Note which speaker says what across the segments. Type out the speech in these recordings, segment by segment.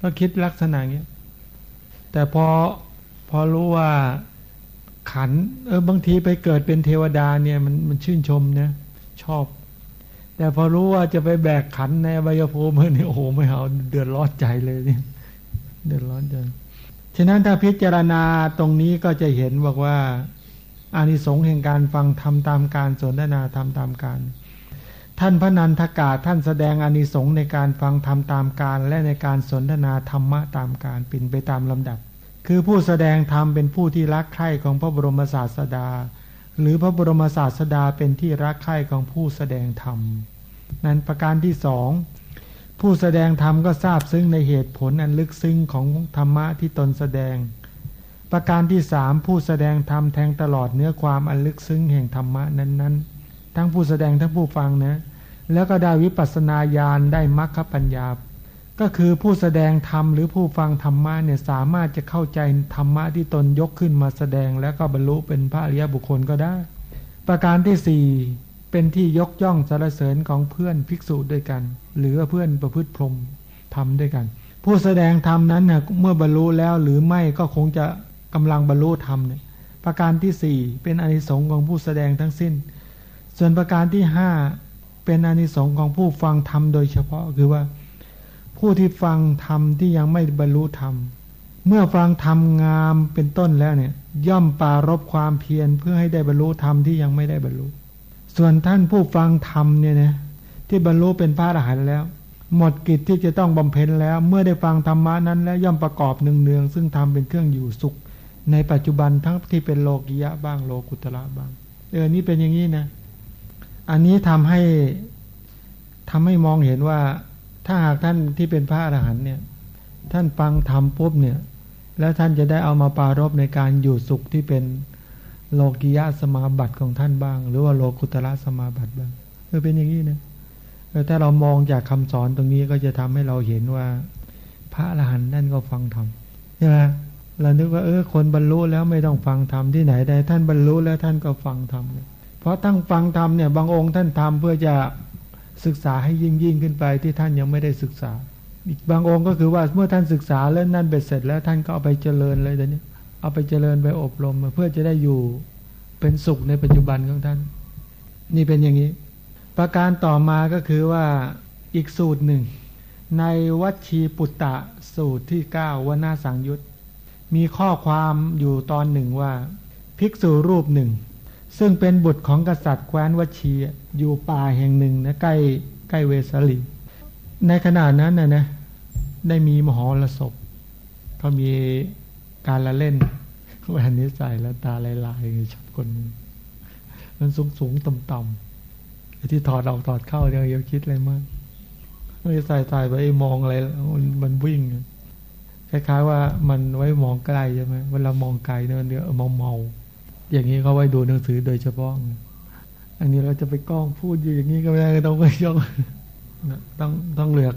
Speaker 1: ก็คิดลักษณะเงี้ย แต่พอพอรู้ว่าขัน เออบางทีไปเกิดเป็นเทวดาเนี่ยมันมันชื่นชมนะชอบ แต่พอรู้ว่าจะไปแบกขันในอบายภูมิเนี่ยโอ้โหไม่เอาเดือดร้อนใจเลยเนี่ยเดือดร้อนใจฉะนั้นถ้าพิจารณาตรงนี้ก็จะเห็นบอกว่าอานิสงส์แห่งการฟังทำตามการสนทนาทำตามการ ท่านพระนันทกาท่านแสดงอานิสงส์ในการฟังทำตามการและในการสนทนาธรรมะตามการปิ่นไปตามลำดับ คือผู้แสดงธรรมเป็นผู้ที่รักใคร่ของพระบรมศาสดา หรือพระบรมศาสดาเป็นที่รักใคร่ของผู้แสดงธรรม นั้นประการที่สองผู้แสดงธรรมก็ทราบซึ้งในเหตุผลอันลึกซึ้งของธรรมะที่ตนแสดง ประการที่สามผู้แสดงธรรมแทงตลอดเนื้อความอันลึกซึ้งแห่งธรรมะนั้นๆ ทั้งผู้แสดงทั้งผู้ฟังนะแล้วก็ได้วิปัสสนาญาณได้มรรคปัญญา ก็คือผู้แสดงธรรมหรือผู้ฟังธรรมะเนี่ยสามารถจะเข้าใจธรรมะที่ตนยกขึ้นมาแสดงแล้วก็บรรลุเป็นพระอริยบุคคลก็ได้ ประการที่สี่เป็นที่ยกย่องสรรเสริญของเพื่อนภิกษุด้วยกัน หรือเพื่อนประพฤติพรหมทำด้วยกัน ผู้แสดงธรรมนั้นนะเมื่อบรรลุแล้วหรือไม่ก็คงจะกำลังบรรลุธรรมเนี่ยประการที่สี่เป็นอนิสงส์ของผู้แสดงทั้งสิ้น ส่วนประการที่ห้าเป็นอนิสงส์ของผู้ฟังธรรมโดยเฉพาะคือว่า ผู้ที่ฟังธรรมที่ยังไม่บรรลุธรรม เมื่อฟังธรรมงามเป็นต้นแล้วเนี่ย ย่อมปารบความเพียรเพื่อให้ได้บรรลุธรรมที่ยังไม่ได้บรรลุ ส่วนท่านผู้ฟังธรรมเนี่ยนะที่บรรลุเป็นพระอรหันต์แล้ว หมดกิจที่จะต้องบำเพ็ญแล้ว เมื่อได้ฟังธรรมะนั้น แล้วย่อมประกอบเนืองๆซึ่งทำเป็นเครื่องอยู่สุข ในปัจจุบันทั้งที่เป็นโลกิยะบ้างโลกุตระบ้างเออนี่เป็นอย่างนี้นะ อันนี้ทำให้ทำให้มองเห็นว่า ถ้าหากท่านที่เป็นพระอรหันต์เนี่ย ท่านฟังธรรมปุ๊บเนี่ย แล้วท่านจะได้เอามาปารบในการอยู่สุขที่เป็นโลกิยะสมาบัติของท่านบ้าง หรือว่าโลกุตระสมาบัติบ้างเออเป็นอย่างนี้นะถ้าเรามองจากคำสอนตรงนี้ก็จะทำให้เราเห็นว่า พระอรหันต์นั่นก็ฟังธรรมใช่ไหมเรานึกว่าเออคนบรรลุแล้วไม่ต้องฟังธรรมที่ไหนใดท่านบรรลุแล้วท่านก็ฟังธรรมเพ ราะตั้งฟังธรรมเนี่ยบางองค์ท่านทำเพื่อจะศึกษาให้ยิ่งยิ่งขึ้นไปที่ท่านยังไม่ได้ศึกษา อีกบางองค์ก็คือว่าเมื่อท่านศึกษาแล้วนั่นเบ็ดเสร็จแล้วท่านก็เอาไปเจริญเลยเดี๋ยวนี้เอาไปเจริญไปอบรมเพื่อจะได้อยู่เป็นสุขในปัจจุบันของท่าน นี่เป็นอย่างนี้ ประการต่อมาก็คือว่าอีกสูตรหนึ่ง ในวัชีปุตตะสูตรที่เก้าวนาสังยุตมีข้อความอยู่ตอนหนึ่งว่า ภิกษุรูปหนึ่ง ซึ่งเป็นบุตรของกษัตริย์แคว้นวชีอยู่ป่าแห่งหนึ่งนะใกล้ใกล้เวสาลี ในขณะนั้นนะนะได้มีมหรสพเขามีการละเล่นแหวนนี้ใส่แล้วตาลายๆชอบคนมันสูงสูงต่ำต่ำที่ถอดออกถอดเข้าเนี่ยยังคิดอะไรมากไม่ใส่ใส่ไปมองอะไรมันวิ่งคล้ายๆว่ามันไว้มองไกลใช่ไหมเวลามองไกลเนี่ยมันเนื้อเมาเมา อย่างนี้เขาไว้ดูหนังสือโดยเฉพาะ อันนี้เราจะไปกล้องพูดอยู่อย่างนี้ก็ไม่ได้ต้องไปยกต้องต้องเลือก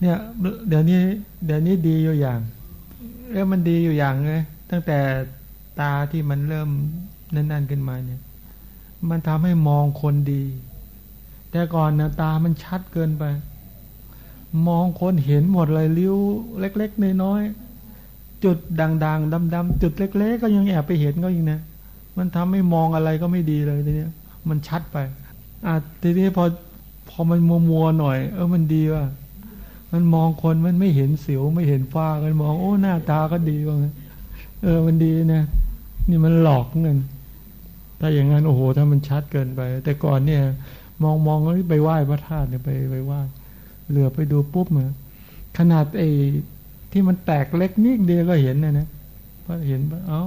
Speaker 1: เนี่ย เดี๋ยวนี้ เดี๋ยวนี้ดีอยู่อย่างเอ้มันดีอยู่อย่างเลยตั้งแต่ตาที่มันเริ่มนั่นๆขึ้นมาเนี่ย มันทำให้มองคนดี แต่ก่อนนะตามันชัดเกินไป มองคนเห็นหมดเลยริ้ว เล็ก ๆ น้อยๆจุดด่างๆดำๆจุดเล็ก ๆ ก็ยังแอบไปเห็นก็ยังนะ มันทำให้มองอะไรก็ไม่ดีเลยทีนี้มันชัดไป อะทีนี้พอพอมันมัวมัวหน่อย เออมันดีว่ามันมองคนมันไม่เห็นสิวไม่เห็นฟ้ามันมองโอ้หน้าตาก็ดีว่าเออมันดีนะนี่มันหลอกเงินถ้าอย่างนั้นโอ้โห ถ้ามันชัดเกินไป แต่ก่อนเนี่ย มองมองไปไหว้พระธาตุเนี่ยไปไปไหว้เหลือไปดูปุ๊บเหมือนขนาดไอ้ที่มันแตกเล็กนิดเดียวก็เห็นนะนะ พอเห็นเอ้า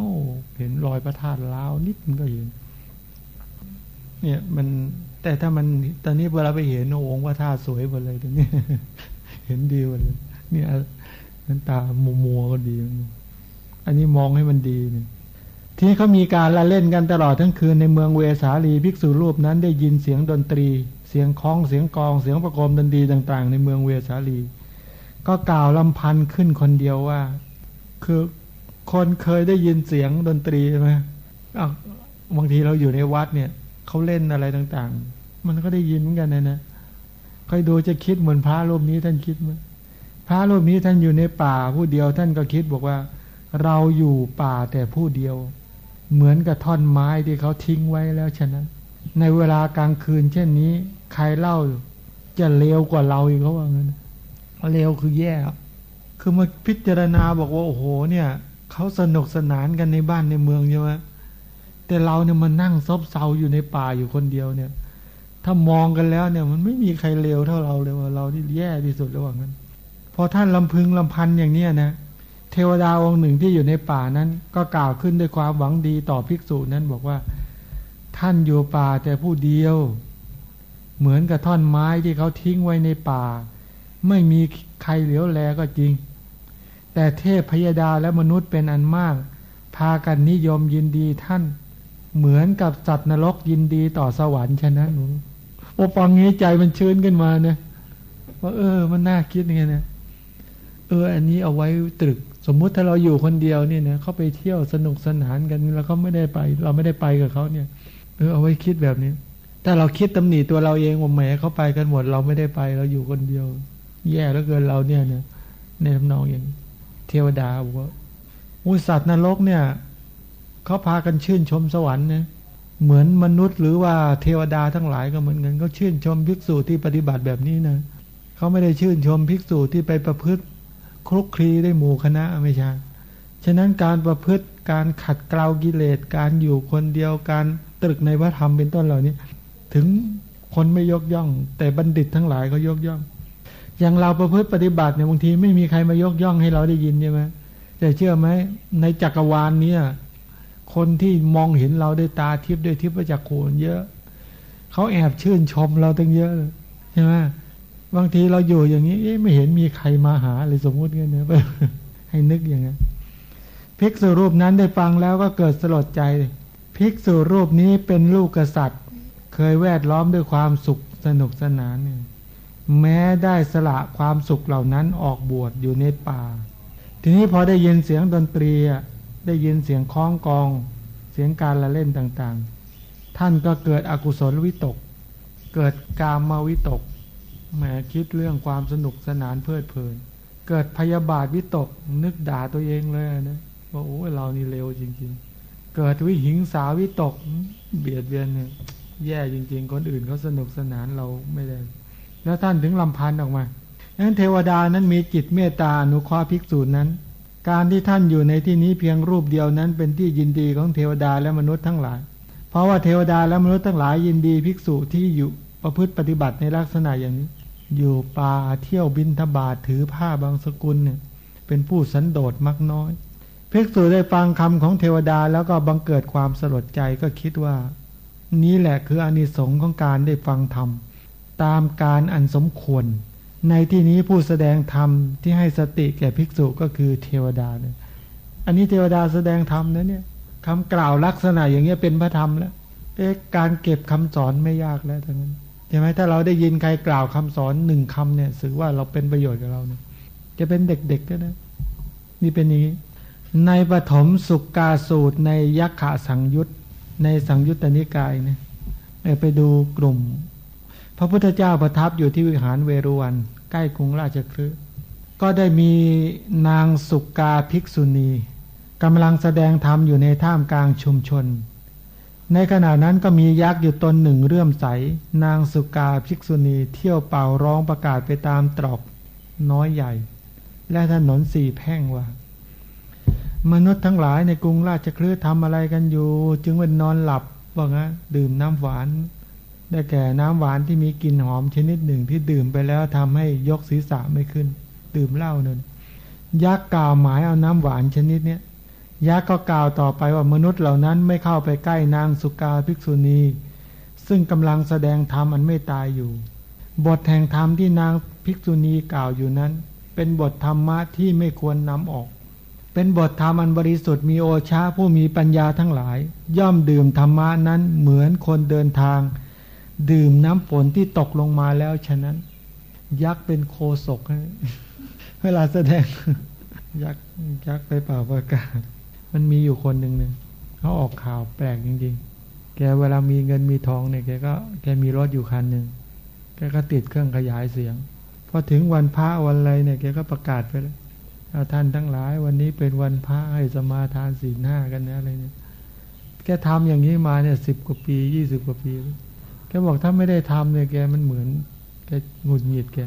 Speaker 1: เห็นรอยพระธาตุล้าวนิดมันก็เห็น เนี่ยมันแต่ถ้ามันตอนนี้เวลาไปเห็นองค์พระธาตุสวยหมดเลยตรงนี้เห็นดีหมดเลยเนี่ยนั้นตามัวมัวก็ดี อันนี้มองให้มันดีเนี่ยที่เขามีการละเล่นกันตลอดทั้งคืนในเมืองเวสาลีภิกษุรูปนั้นได้ยินเสียงดนตรี เสียงคล้องเสียงกองเสียงประโคมดนตรีต่าง ๆ ในเมืองเวสาลี ก็กล่าวลำพันขึ้นคนเดียวว่า คือ คนเคยได้ยินเสียงดนตรีใช่ไหมบางทีเราอยู่ในวัดเนี่ยเขาเล่นอะไรต่างๆ มันก็ได้ยินเหมือนกันนะนะใครดูจะคิดเหมือนพระรูปนี้ท่านคิดไหมพระรูปนี้ท่านอยู่ในป่าผู้เดียวท่านก็คิดบอกว่า เราอยู่ป่าแต่ผู้เดียว เหมือนกับท่อนไม้ที่เขาทิ้งไว้แล้วฉะนั้น ในเวลากลางคืน เช่นนี้ ใครเล่าจะเลวกว่าเราอีกเขาว่างั้นเลวคือแย่คือมาพิจารณาบอกว่าโอ้โหเนี่ย เขาสนุกสนานกันในบ้านในเมืองใช่ไหมแต่เราเนี่ยมันนั่งซบเซาอยู่ในป่าอยู่คนเดียวเนี่ย ถ้ามองกันแล้วเนี่ย มันไม่มีใครเลวเท่าเราเลยว่าเราที่แย่ที่สุดระหว่างนั้น พอท่านลำพึงลำพันอย่างเนี้ยนะเทวดาองค์หนึ่งที่อยู่ในป่านั้น ก็กล่าวขึ้นด้วยความหวังดีต่อภิกษุนั้นบอกว่า ท่านอยู่ป่าแต่ผู้เดียว เหมือนกับท่อนไม้ที่เขาทิ้งไว้ในป่า ไม่มีใครเหลียวแลก็จริง แต่เทพพยดาและมนุษย์เป็นอันมาก พากันนิยมยินดีท่าน เหมือนกับสัตว์นรกยินดีต่อสวรรค์ฉะนั้นหนูโอฟังงี้ใจมันชื้นขึ้นมาเนี่ยว่าเออ มันน่าคิดไงนะเออ อันนี้เอาไว้ตรึก สมมุติถ้าเราอยู่คนเดียวเนี่ยนะเขาไปเที่ยวสนุกสนานกันแล้วเขาไม่ได้ไป เราไม่ได้ไปกับเขาเนี่ย เออเอาไว้คิดแบบนี้ถ้าเราคิดตำหนิตัวเราเองว่าแหมเขาไปกันหมด เราไม่ได้ไป เราอยู่คนเดียว แย่แล้วเกินเราเนี่ยเนี่ยในทำนองอย่าง เทวดาบอกว่าอุสัตว์นรกเนี่ยเขาพากันชื่นชมสวรรค์เนี่ยเหมือนมนุษย์หรือว่าเทวดาทั้งหลายก็เหมือนกันเขาชื่นชมภิกษุที่ปฏิบัติแบบนี้นะเขาไม่ได้ชื่นชมภิกษุที่ไปประพฤติคลุกคลีได้หมู่คณะไม่ใช่ฉะนั้นการประพฤติการขัดเกลากิเลสการอยู่คนเดียวการตรึกในพระธรรมเป็นต้นเหล่านี้ ถึงคนไม่ยกย่อง แต่บัณฑิตทั้งหลายเขายกย่อง อย่างเราประพฤติปฏิบัติเนี่ยบางทีไม่มีใครมายกย่องให้เราได้ยินใช่ไหมแต่เชื่อไหมในจักรวาลเนี้ยคนที่มองเห็นเราด้วยตาทิพย์ด้วยทิพย์พระจักรโคนเยอะเขาแอบชื่นชมเราตั้งเยอะใช่ไหมบางทีเราอยู่อย่างนี้ไม่เห็นมีใครมาหาเลยสมมุติกันนะให้นึกอย่างนี้ภิกษุรูปนั้นได้ฟังแล้วก็เกิดสลดใจ ภิกษุรูปนี้เป็นลูกกษัตริย์ เคยแวดล้อมด้วยความสุขสนุกสนานเนี่ย แม้ได้สละความสุขเหล่านั้นออกบวชอยู่ในป่า ทีนี้พอได้ยินเสียงดนตรีได้ยินเสียงคล้องกอง เสียงการละเล่นต่างๆ ท่านก็เกิดอกุศลวิตก เกิดกามมาวิตกแหมคิดเรื่องความสนุกสนานเพลิดเพลิน เกิดพยาบาทวิตกนึกด่าตัวเองเลยนะว่าโอ้เรานี่เร็วจริง ๆ เกิดวิหิงสาวิตก เบียดเบียนเนี่ยแย่จริง ๆ คนอื่นเขาสนุกสนานเราไม่ได้ แล้วท่านถึงลำพันออกมาดังนั้นเทวดานั้นมีจิตเมตตาอนุเคราะห์ภิกษุนั้น การที่ท่านอยู่ในที่นี้เพียงรูปเดียวนั้น เป็นที่ยินดีของเทวดาและมนุษย์ทั้งหลาย เพราะว่าเทวดาและมนุษย์ทั้งหลายยินดีภิกษุที่อยู่ประพฤติปฏิบัติในลักษณะอย่างนี้ อยู่ป่าเที่ยวบินทบาทถือผ้าบางสกุลเนี่ยเป็นผู้สันโดษมักน้อยภิกษุได้ฟังคำของเทวดาแล้วก็บังเกิดความสลดใจก็คิดว่า นี้แหละคืออานิสงส์ของการได้ฟังธรรม ตามการอันสมควร ในที่นี้ผู้แสดงธรรมที่ให้สติแก่ภิกษุก็คือเทวดาเนี่ยอันนี้เทวดาแสดงธรรมนะเนี่ยคำกล่าวลักษณะอย่างเงี้ยเป็นพระธรรมแล้วเอ๊ะการเก็บคำสอนไม่ยากแล้วทั้งนั้นใช่ไหมถ้าเราได้ยินใครกล่าวคำสอนหนึ่งคำเนี่ยถือว่าเราเป็นประโยชน์กับเราเนี่ยจะเป็นเด็กๆก็ได้นี่เป็นอย่างนี้ ในปฐมสุกกาสูตรในยักษ์ขาสังยุตในสังยุตตนิกายเนี่ยไปดูกลุ่ม พระพุทธเจ้าประทับอยู่ที่วิหารเวรุวัน ใกล้กรุงราชคฤห์ก็ได้มีนางสุกกาภิกษุณีกำลังแสดงธรรมอยู่ในท่ามกลางชุมชน ในขณะนั้นก็มียักษ์อยู่ตนหนึ่งเรื่อมใส นางสุกาภิกษุณีเที่ยวเป่าร้องประกาศไปตามตรอกน้อยใหญ่ และถนนสี่แพ่งว่ามนุษย์ทั้งหลายในกรุงราชคลืห์ทำอะไรกันอยู่ จึงวันนอนหลับว่างั้นดื่มน้ำหวาน ได้แก่น้ำหวานที่มีกลิ่นหอมชนิดหนึ่งที่ดื่มไปแล้วทำให้ยกศีรษะไม่ขึ้น ดื่มเหล้านั่นยักษ์กล่าวหมายเอาน้ำหวานชนิดเนี้ยยักษ์ก็กล่าวต่อไปว่ามนุษย์เหล่านั้นไม่เข้าไปใกล้นางสุกาภิกษุณี ซึ่งกำลังแสดงธรรมอันไม่ตายอยู่ บทแห่งธรรมที่นางภิกษุณีกล่าวอยู่นั้น เป็นบทธรรมะที่ไม่ควรนำออก เป็นบทธรรมอันบริสุทธิ์มีโอชาผู้มีปัญญาทั้งหลาย ย่อมดื่มธรรมะนั้นเหมือนคนเดินทาง ดื่มน้ำฝนที่ตกลงมาแล้วฉะนั้น ยักษ์เป็นโคศกเวลาแสดง ยักษ์ยักษ์ไปเป่าประกาศ มันมีอยู่คนหนึ่งเนี่ยเขาออกข่าวแปลกจริง ๆ แกเวลามีเงินมีทองเนี่ยแกก็แกมีรถอยู่คันหนึ่งแกก็ติดเครื่องขยายเสียงพอถึงวันพระวันอะไรเนี่ยแกก็ประกาศไปแล้วท่านทั้งหลาย วันนี้เป็นวันพระให้สมาทานศีลห้ากันนะอะไรเนี่ยแกทำอย่างนี้มาเนี่ยสิบกว่าปียี่สิบกว่าปีแบอกถ้าไม่ได้ทำเนี่ยแกมันเหมือนแกหงุดหงิดแก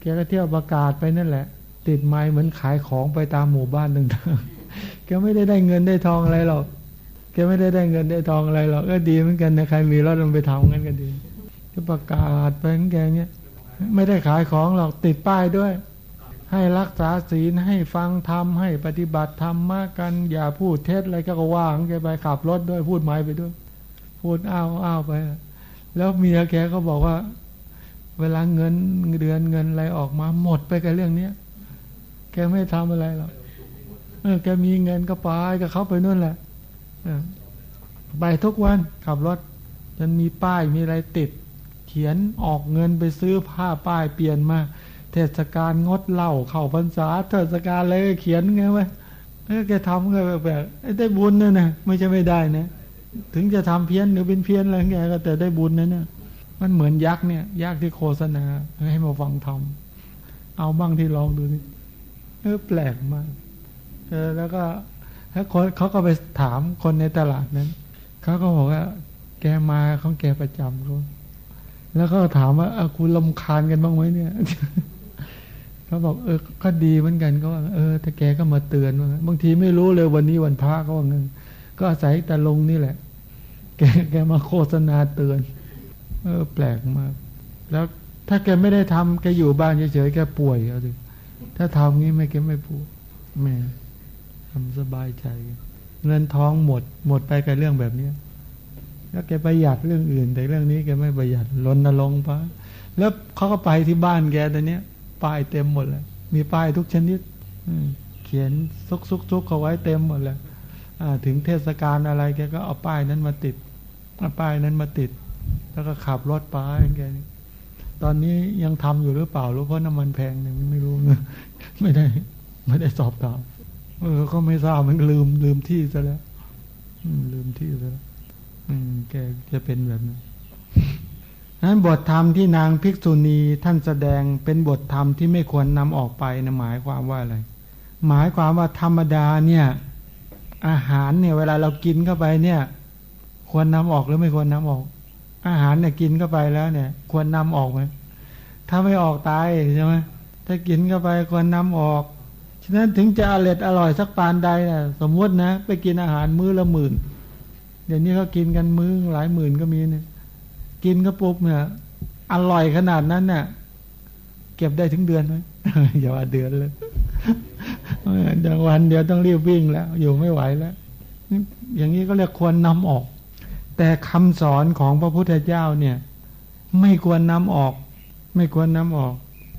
Speaker 1: แกก็เที่ยวประกาศไปนั่นแหละ ติดไม้เหมือนขายของไปตามหมู่บ้านต่างๆแกไม่ได้ได้เงินได้ทองอะไรหรอกแกไม่ได้ได้เงินได้ทองอะไรหรอกเออดีเหมือนกันนะใครมีรถมันไปทำกันก็ดีก็ประกาศไปของแกเงี้ยไม่ได้ขายของหรอกติดป้ายด้วย ให้รักษาศีลให้ฟังธรรมให้ปฏิบัติธรรมมากกันอย่าพูดเท็จอะไรก็ว่างแกไปขับรถด้วยพูดไม้ไปด้วย พูดอ้าวอ้าวไป แล้วเมียแกก็บอกว่า เวลาเงินเดือนเงินอะไรออกมาหมดไปกับเรื่องเนี้ยแกไม่ทำอะไรหรอกเออแกมีเงินก็ไปกับเขาไปนู่นแหละไปทุกวันขับรถจนมีป้ายมีอะไรติด เขียนออกเงินไปซื้อผ้าป้ายเปลี่ยนมา เทศกาลงดเหล้าเข้าพรรษาเทศกาลอะไรเขียนไงวะเออแกทำก็แบบแบบได้บุญเนี่ยนะไม่ใช่ไม่ได้นะ ถึงจะทำเพี้ยนหรือเป็นเพี้ยนอะไรแกก็แต่ได้บุญนะเนี่ย มันเหมือนยักษ์เนี่ยยักษ์ที่โฆษณาให้มาฟังทำเอาบ้างที่ลองดูนี่เออแปลกมากเออแล้วก็แล้วคนเขาก็ไปถามคนในตลาดนั้นเขาก็บอกว่า แกมาของแกประจำเขาแล้วก็ถามว่าคุณลำคาญกันบ้างไหมเนี่ยเขาบอกเออก็ดีเหมือนกันก็ว่าเออแต่แกก็มาเตือนว่าบางทีไม่รู้เลยวันนี้วันพระก็ว่าเงิน ก็อาศัยแต่ลงนี่แหละ แกแกมาโฆษณาเตือน เออ แปลกมาก แล้วถ้าแกไม่ได้ทำแกอยู่บ้านเฉยๆแกป่วยเอาดิถ้าทำงี้ไม่แกไม่ป่วยแม่ทำสบายใจ เงินท้องหมด หมดไปกับเรื่องแบบเนี้ยแล้วแกประหยัดเรื่องอื่น แต่เรื่องนี้แกไม่ประหยัดลนลงไปแล้วเขาก็ไปที่บ้านแกตอนนี้ยป้ายเต็มหมดเลยมีป้ายทุกชนิดเขียนซุกซุกซุกเขาไว้เต็มหมดเลย ถึงเทศกาลอะไรแกก็เอาป้ายนั้นมาติดเอาป้ายนั้นมาติด แล้วก็ขับรถไปแกตอนนี้ยังทำอยู่หรือเปล่ารู้เพราะน้ำมันแพงเนี่ยไม่รู้ไม่ได้ ไม่ได้สอบถามเออก็ไม่ทราบมันลืมลืมที่ซะแล้วลืมที่ซะแล้วแกจะเป็นแบบนั้นนั้นบทธรรมที่นางภิกษุณีท่านแสดงเป็นบทธรรมที่ไม่ควรนำออกไปนะหมายความว่าอะไร หมายความว่าธรรมดาเนี่ย อาหารเนี่ย เวลาเรากินเข้าไปเนี่ย ควรนำออกหรือไม่ควรนำออก อาหารเนี่ยกินเข้าไปแล้วเนี่ย ควรนำออกไหมถ้าไม่ออกตายใช่ไหมถ้ากินเข้าไปควรนำออกฉะนั้นถึงจะอร่อยอร่อยสักปานใดนะสมมตินะ ไปกินอาหารมื้อละหมื่น เดี๋ยวนี้เขากินกันมื้อหลายหมื่นก็มีเนี่ยกินก็ปุ๊บเนี่ยอร่อยขนาดนั้นเนี่ยเก็บได้ถึงเดือนไหมอย่าว่าเดือนเลย เดี๋ยววันเดียวต้องรีบวิ่งแล้ว อยู่ไม่ไหวแล้ว อย่างนี้ก็เรียกควรนำออก แต่คำสอนของพระพุทธเจ้าเนี่ย ไม่ควรนำออก ไม่ควรนำออก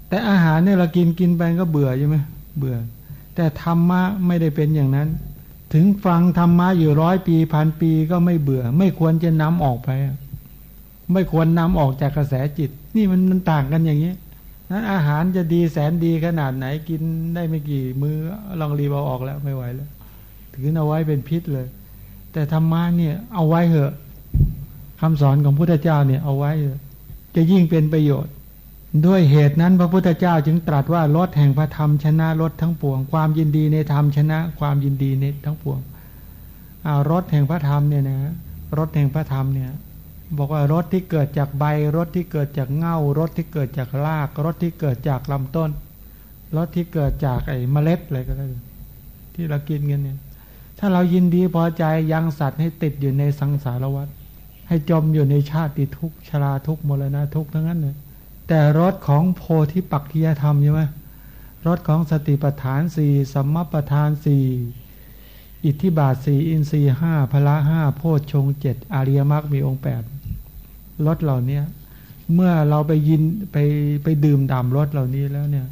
Speaker 1: แต่อาหารเนี่ยเรากินกินไปก็เบื่อใช่ไหมเบื่อ แต่ธรรมะไม่ได้เป็นอย่างนั้น ถึงฟังธรรมะอยู่ร้อยปีพันปีก็ไม่เบื่อ ไม่ควรจะนำออกไป ไม่ควรนำออกจากกระแสจิต นี่มันมันต่างกันอย่างนี้ นั้นอาหารจะดีแสนดีขนาดไหนกินได้ไม่กี่มือลองรีบเอาออกแล้วไม่ไหวแล้วถือเอาไว้เป็นพิษเลย แต่ธรรมะเนี่ยเอาไว้เหอะคำสอนของพุทธเจ้าเนี่ยเอาไว้เถอะจะยิ่งเป็นประโยชน์ ด้วยเหตุนั้นพระพุทธเจ้าจึงตรัสว่ารถแห่งพระธรรมชนะรถทั้งปวง ความยินดีในธรรมชนะ ความยินดีในทั้งปวงอารถแห่งพระธรรมเนี่ยนะรถแห่งพระธรรมเนี่ย บอกว่ารถที่เกิดจากใบรถที่เกิดจากเง่ารถที่เกิดจากรากรถที่เกิดจากลำต้นรถที่เกิดจากไอ้เมล็ดอะไรก็ได้ที่เรากินกันเนี่ย ถ้าเรายินดีพอใจยังสัตว์ให้ติดอยู่ในสังสารวัฏให้จมอยู่ในชาติทุกชราทุกมรณะทุกทั้งนั้นเลยแต่รสของโพธิปักขิยธรรมใช่ไหมรสของสติปัฏฐานสี่สัมมาปัฏฐานสี่อิทธิบาทสี่อินทรีห้าพละห้าโพชฌงเจ็ดอาริยมรรคมีองค์แปด รสเหล่านี้เมื่อเราไปยินไปไปดื่มด่ำรสเหล่านี้แล้วเนี่ย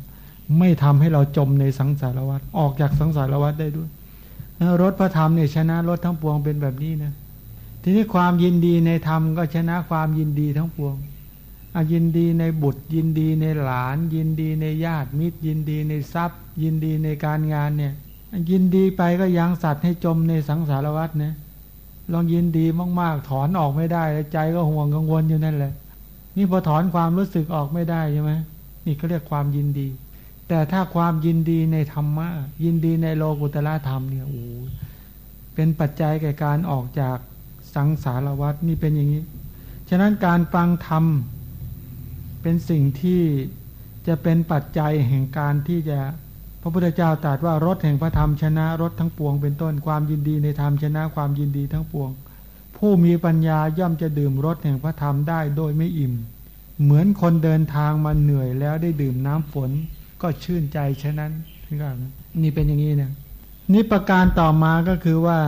Speaker 1: ไม่ทำให้เราจมในสังสารวัฏออกจากสังสารวัฏได้ด้วยรสพระธรรมเนี่ยชนะรสทั้งปวงเป็นแบบนี้นะทีนี้ความยินดีในธรรมก็ชนะความยินดีทั้งปวงยินดีในบุตร ยินดีในหลาน ยินดีในญาติมิตร ยินดีในทรัพย์ ยินดีในการงานเนี่ย ยินดีไปก็ยังสัตว์ให้จมในสังสารวัฏเนี่ย ลองยินดีมาก ๆ ถอนออกไม่ได้ใจก็ห่วงกังวลอยู่นั่นแหละ นี่พอถอนความรู้สึกออกไม่ได้ใช่ไหมนี่เขาเรียกความยินดี แต่ถ้าความยินดีในธรรมะยินดีในโลกุตละธรรมเนี่ยโอ้เป็นปัจจัยแก่การออกจากสังสารวัฏนี่เป็นอย่างนี้ ฉะนั้นการฟังธรรมเป็นสิ่งที่จะเป็นปัจจัยแห่งการที่จะ พระพุทธเจ้าตรัสว่ารถแห่งพระธรรมชนะรถทั้งปวงเป็นต้นความยินดีในธรรมชนะความยินดีทั้งปวง ผู้มีปัญญาย่อมจะดื่มรถแห่งพระธรรมได้โดยไม่อิ่ม เหมือนคนเดินทางมาเหนื่อยแล้วได้ดื่มน้ำฝนก็ชื่นใจฉะนั้นนี่เป็นอย่างนี้เนี่ยนี่ประการต่อมาก็คือว่า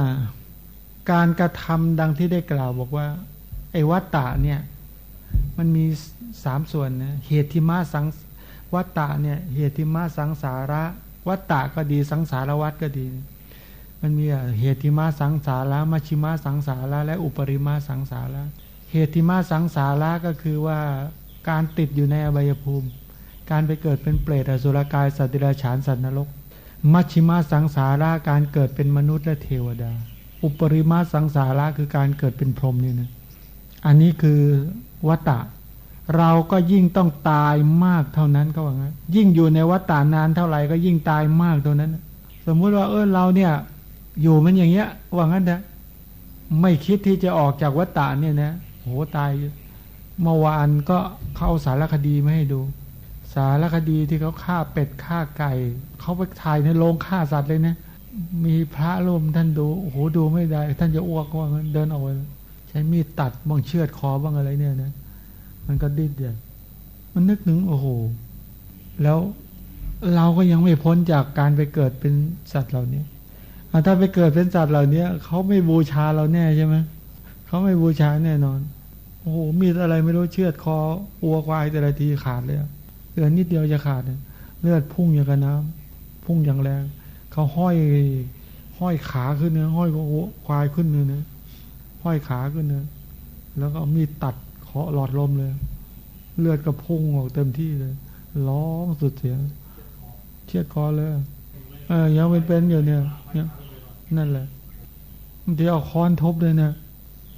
Speaker 1: การกระทำดังที่ได้กล่าวบอกว่า ไอ้วัตตะเนี่ย มันมีสามส่วนนะเหตุที่มาสัง วัตตะเนี่ยเหตุมาสังสาระ วัตตะก็ดีสังสารวัตก็ดี มันมีเหตุมาสังสาระมัชิมาสังสาระและอุปริมาสังสาระเหตุมาสังสาระก็คือว่าการติดอยู่ในอบายภูมิ การไปเกิดเป็นเปรตอสุรกายสัตว์ดิรฉานสัตว์นรก มัชชิมาสังสาระการเกิดเป็นมนุษย์และเทวดา อุปริมาสังสาระคือการเกิดเป็นพรหมนี่นะอันนี้คือวัตตะ เราก็ยิ่งต้องตายมากเท่านั้นก็ว่างั้นยิ่งอยู่ในวัฏฏานานเท่าไหร่ก็ยิ่งตายมากเท่านั้น สมมุติว่า เออเราเนี่ย อยู่มันอย่างเงี้ยว่างั้นนะไม่คิดที่จะออกจากวัฏฏาเนี่ยนะโหตายเมื่อวานก็เขาเอาสารคดีมาให้ดู สารคดีที่เขาฆ่าเป็ดฆ่าไก่เขาไปถ่ายในโรงฆ่าสัตว์เลยนะมีพระร่วมท่านดูโอ้โหดูไม่ได้ ท่านจะอ้วกว่างั้นเดินออกไปใช้มีดตัดบ้างเชือดคอบ้างอะไรเนี่ยนะ มันก็ดิ้นใหญ่มันนึกถึงโอ้โห แล้วเราก็ยังไม่พ้นจากการไปเกิดเป็นสัตว์เหล่านี้ถ้าไปเกิดเป็นสัตว์เหล่านี้เขาไม่บูชาเราแน่ใช่ไหมเขาไม่บูชาแน่นอน โอ้โหมีอะไรไม่รู้เชือดคออัวควายแต่ละทีขาดเลยเลือดนิดเดียวจะขาดเนี่ยเลือดพุ่งอย่างกระน้ำพุ่งอย่างแรงเขาห้อยห้อยขาขึ้นเนื้อห้อยควายขึ้นเนื้อห้อยขาขึ้นเนื้อแล้วก็มีดตัดาะหลอดลมเลย เลือดกระพุ่งออกเต็มที่เลย ร้องสุดเสียงเชียดคอเลยเออยังเป็นเป็นอยู่เนี่ยเนี่ยนั่นแหละมันจะเอาค้อนทบเลยเนี่ย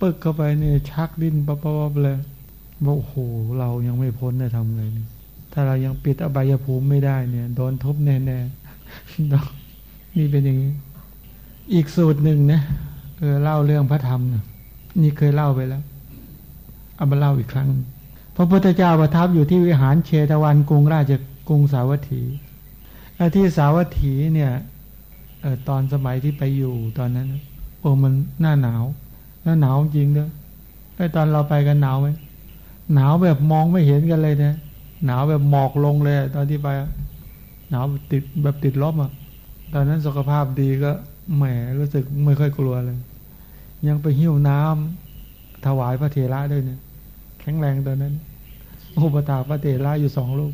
Speaker 1: ปึกเข้าไปเนี่ยชักดิ้นปั๊บๆเลยบอกโอ้โหเรายังไม่พ้นได้ทำไงนี่ถ้าเรายังปิดอบายภูมิไม่ได้เนี่ยโดนทุบแน่ๆนี่เป็นอย่างนี้ อีกสูตรหนึ่งนะเออเล่าเรื่องพระธรรมนี่เคยเล่าไปแล้ว เอามาเล่าอีกครั้ง พระพุทธเจ้าประทับอยู่ที่วิหารเชตวันกรุงราชกรุงสาวัตถีที่สาวัตถีเนี่ยออตอนสมัยที่ไปอยู่ตอนนั้นโอ้มันหน้าหนาวหน้าหนาวจริงด้อไอ้ตอนเราไปกันหนาวไหมหนาวแบบมองไม่เห็นกันเลยนะหนาวแบบหมอกลงเลย ตอนที่ไป หนาวติดแบบติดลบอะตอนนั้นสุขภาพดีก็แหมรู้สึกไม่ค่อยกลัวเลย ยังไปหิ้วน้ำถวายพระเถระด้วยเนี่ย แข็งแรงตอนนั้นอุปตาพระเถระอยู่สองลูก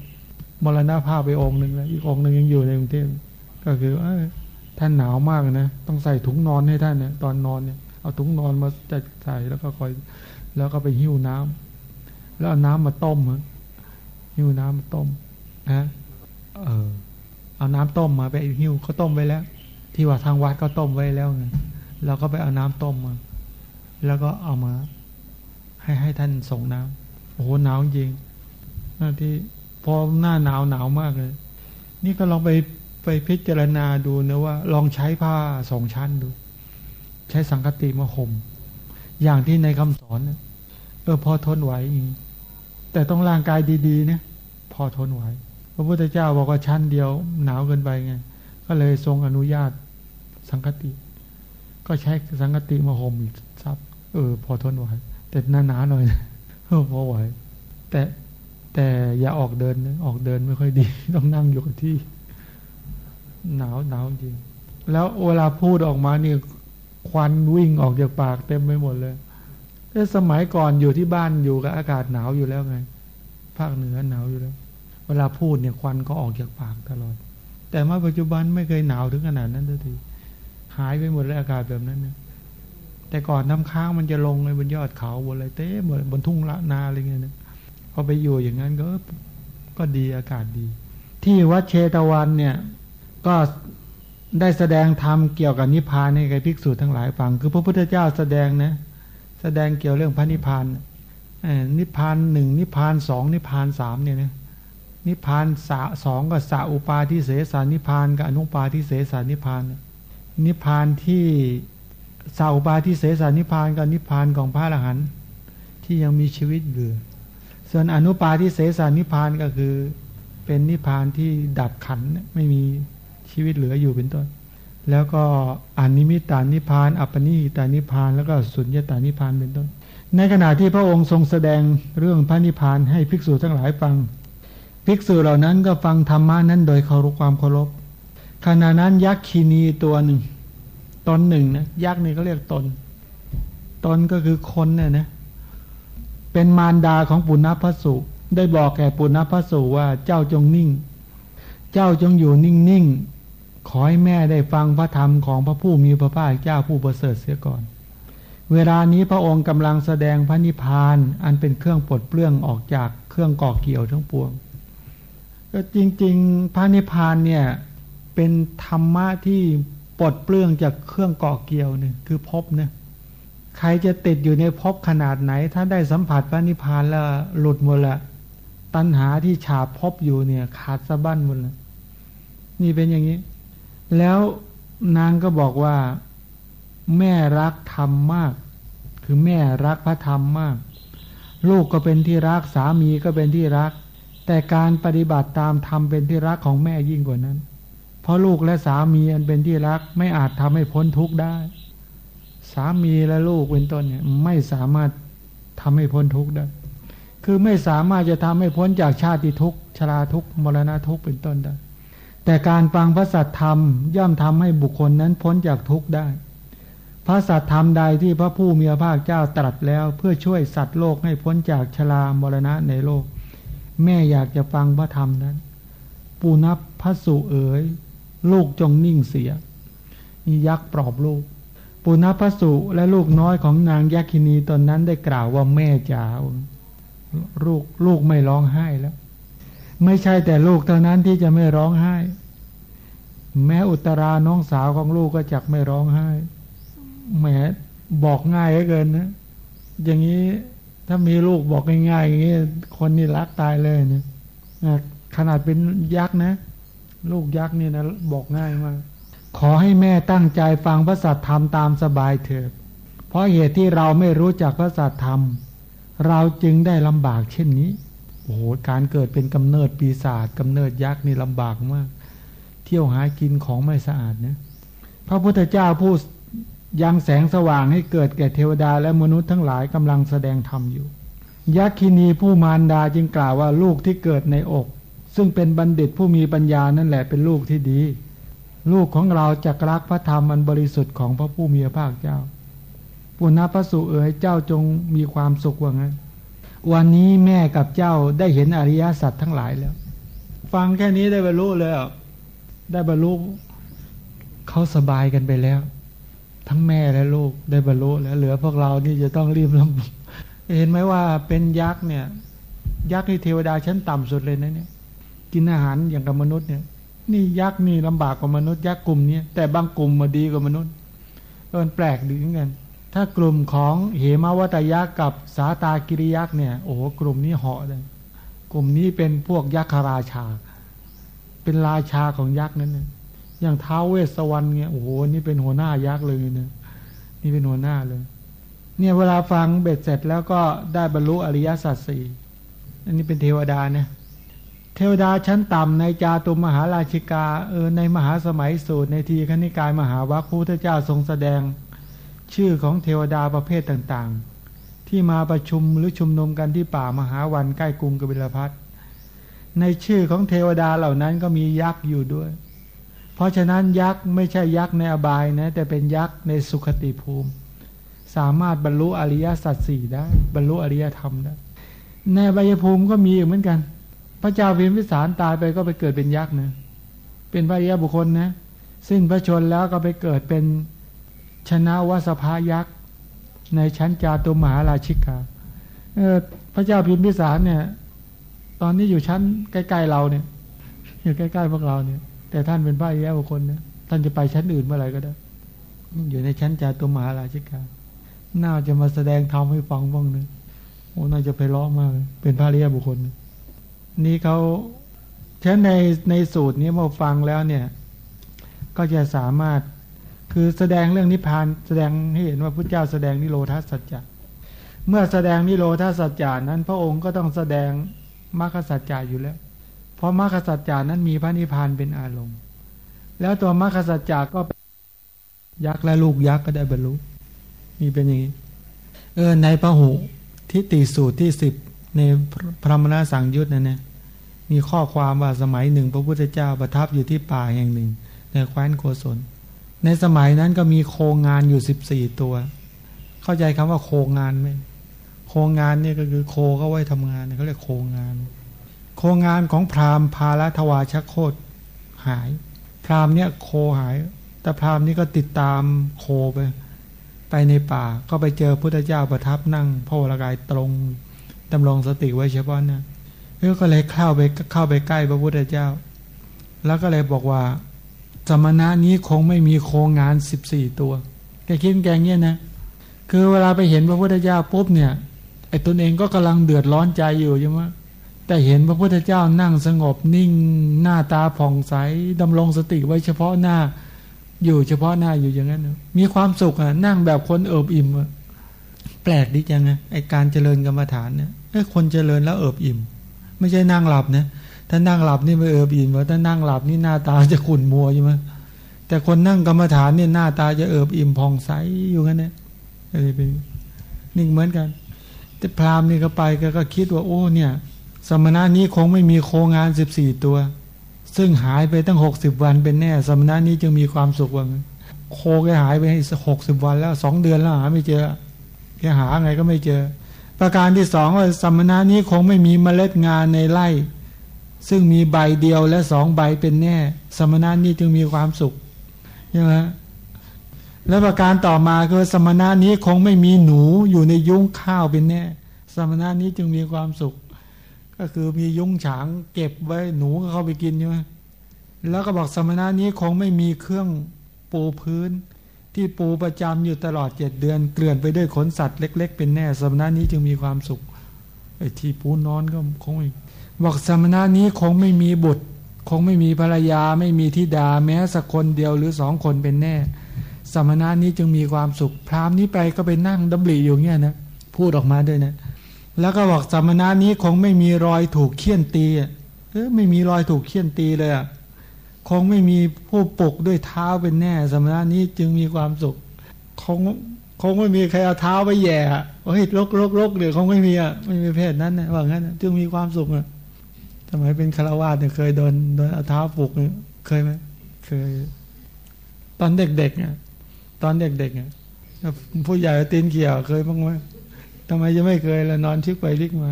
Speaker 1: มรณภาพไปองค์หนึ่งแล้วอีกองค์หนึ่งยังอยู่ในกรุงเทพก็คือท่านหนาวมากนะต้องใส่ถุงนอนให้ท่านเนี่ยตอนนอนเนี่ยเอาถุงนอนมาจะใส่แล้วก็คอย แล้วก็ไปหิ้วน้ำแล้วเอาน้ำมาต้มหิ้วน้ำมาต้มนะเออเอาน้ำต้มมาไปหิ้วเขาต้มไว้แล้ว ที่ว่าทางวัดก็ต้มไว้แล้วไงเราก็ไปเอาน้ำต้มมา แล้วก็เอามา ให้ให้ท่านส่งน้ำโอ้โหหนาวจริงหน้าที่พอหน้าหนาวหนาวมากเลย นี่ก็ลองไปไปพิจารณาดูนะว่า ลองใช้ผ้าสองชั้นดู ใช้สังกติมาห่มอย่างที่ในคำสอนนะเออพอทนไหวจริงแต่ต้องร่างกายดีๆเนี่ยพอทนไหวพระพุทธเจ้าบอกว่าชั้นเดียว หนาวเกินไปไงก็เลยทรงอนุญาตสังกติ ก็ใช้สังกติมาห่มซับเออ พอทนไหว แต่หนาๆหน่อยพอไหวแต่แต่อย่าออกเดินออกเดินไม่ค่อยดี ต้องนั่งอยู่กับที่ หนาวหนาวจริง แล้วเวลาพูดออกมาเนี่ยควันวิ่งออกจากปากเต็มไปหมดเลยแต่สมัยก่อนอยู่ที่บ้านอยู่กับอากาศหนาวอยู่แล้วไง ภาคเหนือหนาวอยู่แล้ว เวลาพูดเนี่ยควันก็ออกจากปากตลอด แต่มาปัจจุบันไม่เคยหนาวถึงขนาดนั้นทีหายไปหมดเลยอากาศแบบนั้นเนี่ย แต่ก่อนน้ำค้างมันจะลงเลยบนยอดเขาบนอะไรเต้บนบนทุ่งละนาอะไรเงี้ยนะพอไปอยู่อย่างนั้นก็ก็ดีอากาศดี ที่วัดเชตวันเนี่ย ก็ได้แสดงธรรมเกี่ยวกับนิพพานให้กับภิกษุทั้งหลายฟัง คือพระพุทธเจ้าแสดงนะแสดงเกี่ยวเรื่องพระนิพพานนิพพานหนึ่งนิพพานสองนิพพานสามเนี่ยนะนิพพานสาสองกับสาอุปาทิเสสานิพพานกับอนุปาทิเสสานิพพาน นิพพานที่ สาอุปาทิเสสานิพานกับนิพานของพระอรหันต์ที่ยังมีชีวิตอยู่ ส่วนอนุปาทิเสสานิพานก็คือ เป็นนิพานที่ดับขันไม่มีชีวิตเหลืออยู่เป็นต้น แล้วก็อนิมิตานิพาน อัปปนิตานิพาน แล้วก็สุญญตานิพานเป็นต้น ในขณะที่พระองค์ทรงแสดงเรื่องพระนิพพานให้ภิกษุทั้งหลายฟัง ภิกษุเหล่านั้นก็ฟังธรรมะนั้นโดยเคารพความเคารพขณะนั้นยักษ์คีนีตัวหนึ่ง ตนหนึ่งนะยักษ์นี่เขาเรียกตน ตนก็คือคนเนี่ยนะเป็นมารดาของปุณณพสุ ได้บอกแก่ปุณณพสุว่าเจ้าจงนิ่ง เจ้าจงอยู่นิ่งขอให้แม่ได้ฟังพระธรรมของพระผู้มีพระภาคเจ้าผู้ประเสริฐเสียก่อน เวลานี้พระองค์กำลังแสดงพระนิพพานอันเป็นเครื่องปลดเปลื้องออกจากเครื่องก่อเกี่ยวทั้งปวงก็จริง ๆ พระนิพพานเนี่ยเป็นธรรมะที่ ปลดเปลื้องจากเครื่องเก่อเกี่ยวเนี่ยคือภพเนี่ยใครจะติดอยู่ในภพขนาดไหน ถ้าได้สัมผัสพระนิพพานแล้วหลุดหมดละตัณหาที่ฉาบภพอยู่เนี่ย ขาดสะบั้นหมดเลยนี่เป็นอย่างนี้ แล้วนางก็บอกว่าแม่รักธรรมมาก คือแม่รักพระธรรมมาก ลูกก็เป็นที่รักสามีก็เป็นที่รัก แต่การปฏิบัติตามธรรมเป็นที่รักของแม่ยิ่งกว่านั้น เพราะลูกและสามีอันเป็นที่รัก ไม่อาจทำให้พ้นทุกข์ได้ สามีและลูกเป็นต้นเนี่ยไม่สามารถทำให้พ้นทุกข์ได้ คือไม่สามารถจะทำให้พ้นจากชาติทุกข์ชราทุกข์มรณะทุกข์เป็นต้นได้ แต่การฟังพระสัทธรรมย่อมทำให้บุคคลนั้นพ้นจากทุกข์ได้ พระสัทธรรมใดที่พระผู้มีพระภาคเจ้าตรัสแล้วเพื่อช่วยสัตว์โลกให้พ้นจากชรามรณะในโลก แม่อยากจะฟังพระธรรมนั้น ปูนับพระสุเอ๋ย ลูกจงนิ่งเสียนี่ยักษ์ปลอบลูกปูนับพสุและลูกน้อยของนางยักษินีตอนนั้นได้กล่าวว่าแม่จ๋าลูกลูกไม่ร้องไห้แล้ว ไม่ใช่แต่ลูกเท่านั้นที่จะไม่ร้องไห้ แม้อุตราน้องสาวของลูกก็จักไม่ร้องไห้แหมบอกง่ายเกินนะ อย่างนี้ถ้ามีลูกบอกง่ายๆอย่างนี้คนนี่รักตายเลยเนี่ยขนาดเป็นยักษ์นะ ลูกยักษ์นี่นะบอกง่ายมาก ขอให้แม่ตั้งใจฟังพระสัทธรรมตามสบายเถิด เพราะเหตุที่เราไม่รู้จักพระสัทธรรม เราจึงได้ลำบากเช่นนี้ โอ้โห การเกิดเป็นกำเนิดปีศาจกำเนิดยักษ์นี่ลำบากมาก เที่ยวหากินของไม่สะอาดนะพระพุทธเจ้าผู้ยังแสงสว่างให้เกิดแก่เทวดาและมนุษย์ทั้งหลายกำลังแสดงธรรมอยู่ ยักษินีผู้มารดาจึงกล่าวว่าลูกที่เกิดในอก ซึ่งเป็นบัณฑิตผู้มีปัญญานั่นแหละเป็นลูกที่ดี ลูกของเราจะรักพระธรรมอันบริสุทธิ์ของพระผู้มีพระภาคเจ้าปุณณพระสุเอ๋ยเจ้าจงมีความสุขว่างั้น วันนี้แม่กับเจ้าได้เห็นอริยสัจทั้งหลายแล้ว ฟังแค่นี้ได้บรรลุเลยได้บรรลุเขาสบายกันไปแล้ว ทั้งแม่และลูกได้บรรลุแล้ว เหลือพวกเรานี่จะต้องรีบลำเห็นไหมว่าเป็นยักษ์เนี่ย ยักษ์ที่เทวดาชั้นต่ำสุดเลยนะเนี่ย กินอาหารอย่างกับมนุษย์เนี่ย นี่ยักษ์นี่ลำบากกว่ามนุษย์ยักษ์กลุ่มนี้แต่บางกลุ่มมาดีกว่ามนุษย์เออแปลกดีเหมือนกัน ถ้ากลุ่มของเหมาวัตยักษ์กับสาตากิริยักษ์เนี่ยโอ้โหกลุ่มนี้เหาะเลยกลุ่มนี้เป็นพวกยักษ์ราชา เป็นราชาของยักษ์นั่นเนี่ยอย่างท้าวเวสสวรรค์เนี่ยโอ้โหนี่เป็นหัวหน้ายักษ์เลยเนี่ยนี่เป็นหัวหน้าเลย เนี่ยเวลาฟังเบ็ดเสร็จแล้วก็ได้บรรลุอริยสัจสี่อันนี้เป็นเทวดาเนี่ย ทวดาชั้นต่ำในจาตุมหาราชิกาเออในมหาสมัยสูตรในทีคณิกายมหาวัคพุทธเจ้าทรงแสดง ชื่อของเทวดาประเภทต่างๆ ที่มาประชุมหรือชุมนุมกันที่ป่ามหาวันใกล้กรุงกบิลพัทในชื่อของเทวดาเหล่านั้นก็มียักษ์อยู่ด้วย เพราะฉะนั้นยักษ์ไม่ใช่ยักษ์ในอบายนะแต่เป็นยักษ์ในสุขติภูมิ สามารถบรรลุอริยสัจสี่ได้ บรรลุอริยธรรมได้ในใบยภูมิก็มีเหมือนกัน พระเจ้าวียนวิสารตายไปก็ไปเกิดเป็นยักษ์นะเป็นพระยาบุคคลนะสิ้นพระชนแล้วก็ไปเกิดเป็นชนะวสภายักษ์ในชั้นจาตุมหาราชิกาพระเจ้าพิมพิสารเนี่ย ตอนนี้อยู่ชั้นใกล้ๆเราเนี่ย อยู่ใกล้ๆพวกเราเนี่ย แต่ท่านเป็นพระย่บุคคลเนี่ยท่านจะไปชั้นอื่นเมื่อไหร่ก็ได้ อยู่ในชั้นจาตุมหาราชิกาน่าจะมาแสดงธรรมให้ฟังบ้างนึงโอ้น่าจะไปร้องมาก เป็นพระเรียบุคคลนี่ นี่เขาฉะนั้นในในสูตรนี้มาฟังแล้วเนี่ย ก็จะสามารถคือแสดงเรื่องนิพพานแสดงให้เห็นว่าพระเจ้าแสดงนิโรธาสัจจะเมื่อแสดงนิโรธาสัจจานั้น พระองค์ก็ต้องแสดงมรรคสัจจะอยู่แล้ว เพราะมรรคสัจจานั้นมีพระนิพพานเป็นอารมณ์ แล้วตัวมรรคสัจจาก็ยักษ์และลูกยักษ์ก็ได้บรรลุมีเป็นอย่างนี้เออในพระหูทิฏฐิสูตรที่สิบในพระมณสังยุตนั่นนะ มีข้อความว่าสมัยหนึ่ง พระพุทธเจ้าประทับอยู่ที่ป่าแห่งหนึ่ง ในแคว้นโกศล ในสมัยนั้นก็มีโคงานอยู่สิบสี่ตัว เข้าใจคำว่าโคงานไหมโคงานเนี่ยก็คือโคเขาไว้ทำงานเขาเรียกโคงาน โคงานของพราหมณ์พาลทวาชโคตหาย พราหมณ์เนี่ยโคหาย แต่พราหมณ์นี่ก็ติดตามโคไปไปในป่าก็ไปเจอพุทธเจ้าประทับนั่งพระวรากายตรงดำรงสติไว้เฉพาะ เนี่ยก็เลยเข้าไปเข้าไปใกล้พระพุทธเจ้า แล้วก็เลยบอกว่าสมณะนี้คงไม่มีโครงงานสิบสี่ตัวแกคิดแกงเงี้ยนะคือเวลาไปเห็นพระพุทธเจ้าปุ๊บเนี่ยไอ้ตนเองก็กำลังเดือดร้อนใจอยู่ใช่ไหมแต่เห็นพระพุทธเจ้านั่งสงบนิ่งหน้าตาผ่องใสดำรงสติไว้เฉพาะหน้า อยู่เฉพาะหน้าอยู่อย่างนั้นมีความสุขอะนั่งแบบคนเอิบอิ่มแปลกดีจังไงไอการเจริญกรรมฐานเนี่ยไอคนเจริญแล้วเอิบอิ่ม ไม่ใช่นั่งหลับนะถ้านั่งหลับนี่ไม่เอิบอิ่มว่าถ้านั่งหลับนี่หน้าตาจะขุ่นมัวใช่ไหมแต่คนนั่งกรรมฐานเนี่ยหน้าตาจะเอิบอิ่มผ่องใสอยู่งั้นเนี่ยอะไรเป็นนิ่เหมือนกัน แต่พราหมณ์นี่ก็ไปก็คิดว่าโอ้เนี่ย สมณะนี้คงไม่มีโครงงานสิบสี่ตัว ซึ่งหายไปตั้งหกสิบวันเป็นแน่ สมณะนี้จึงมีความสุขว่าโคแกหายไปหกสิบวันแล้วสองเดือนแล้วหาไม่เจอแกหาไงก็ไม่เจอ ประการที่สองว่าสมณะนี้คงไม่มีเมล็ดงานในไร่ ซึ่งมีใบเดียวและสองใบเป็นแน่ สมณะนี้จึงมีความสุขใช่ไหมและประการต่อมาคือสมณะนี้คงไม่มีหนูอยู่ในยุ้งข้าวเป็นแน่ สมณะนี้จึงมีความสุข ก็คือมียุ้งฉางเก็บไว้หนูก็เข้าไปกินใช่ไหมแล้วก็บอกสมณะนี้คงไม่มีเครื่องปูพื้น ที่ปูประจำอยู่ตลอดเจ็ดเดือน เกลื่อนไปด้วยขนสัตว์เล็ก ๆ เป็นแน่สมณะนี้จึงมีความสุขไอ้ที่ปูนอนก็คงบอกสมณะนี้คงไม่มีบุตร คงไม่มีภรรยาไม่มีธิดาแม้สักคนเดียวหรือสองคนเป็นแน่ สมณะนี้จึงมีความสุข พรามนี้ไปก็ไปนั่งดำริอยู่เงี้ยนะพูดออกมาด้วยนะแล้วก็บอกสมณะนี้คงไม่มีรอยถูกเคี่ยนตีเออไม่มีรอยถูกเคี่ยนตีเลยอะ คงไม่มีผู้ปลุกด้วยเท้าเป็นแน่ สมณะนี้จึงมีความสุข คงคงไม่มีใครเอาเท้าไปแย่โอ้ยลกลกลกเดี๋ยวคงไม่มีอะไม่มีเพศนั้นนะว่างั้นจึงมีความสุขอะสมัยเป็นคารวาสเนี่ยเคยโดนโดนเอาเท้าปลุกเคยไหมเคย ตอนเด็กๆเนี่ยตอนเด็กๆเนี่ยผู้ใหญ่ตีนเกี่ยวเคยบ้างไหมทำไมจะไม่เคยละนอนชิกไปลิกมา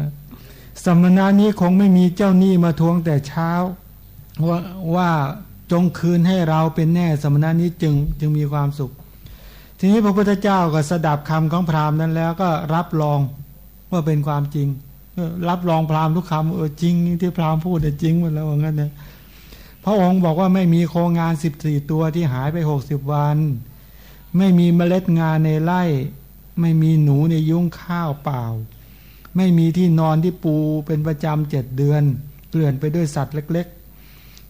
Speaker 1: สมณะนี้คงไม่มีเจ้าหนี้มาทวงแต่เช้า ว่าว่าจงคืนให้เราเป็นแน่สมณะนี้จึงจึงมีความสุข ทีนี้พระพุทธเจ้าก็สดับคำของพราหมณ์นั้นแล้วก็รับรองว่าเป็นความจริง รับรองพราหมณ์ทุกคำเออจริง ที่พราหมณ์พูดแต่จริงหมดแล้วว่างั้นเนี่ยพระองค์บอกว่าไม่มีโครงงานสิบสี่ตัวที่หายไปหกสิบวัน ไม่มีเมล็ดงานในไร่ ไม่มีหนูในยุ้งข้าวเปล่า ไม่มีที่นอนที่ปูเป็นประจำเจ็ดเดือน เกลื่อนไปด้วยสัตว์เล็ก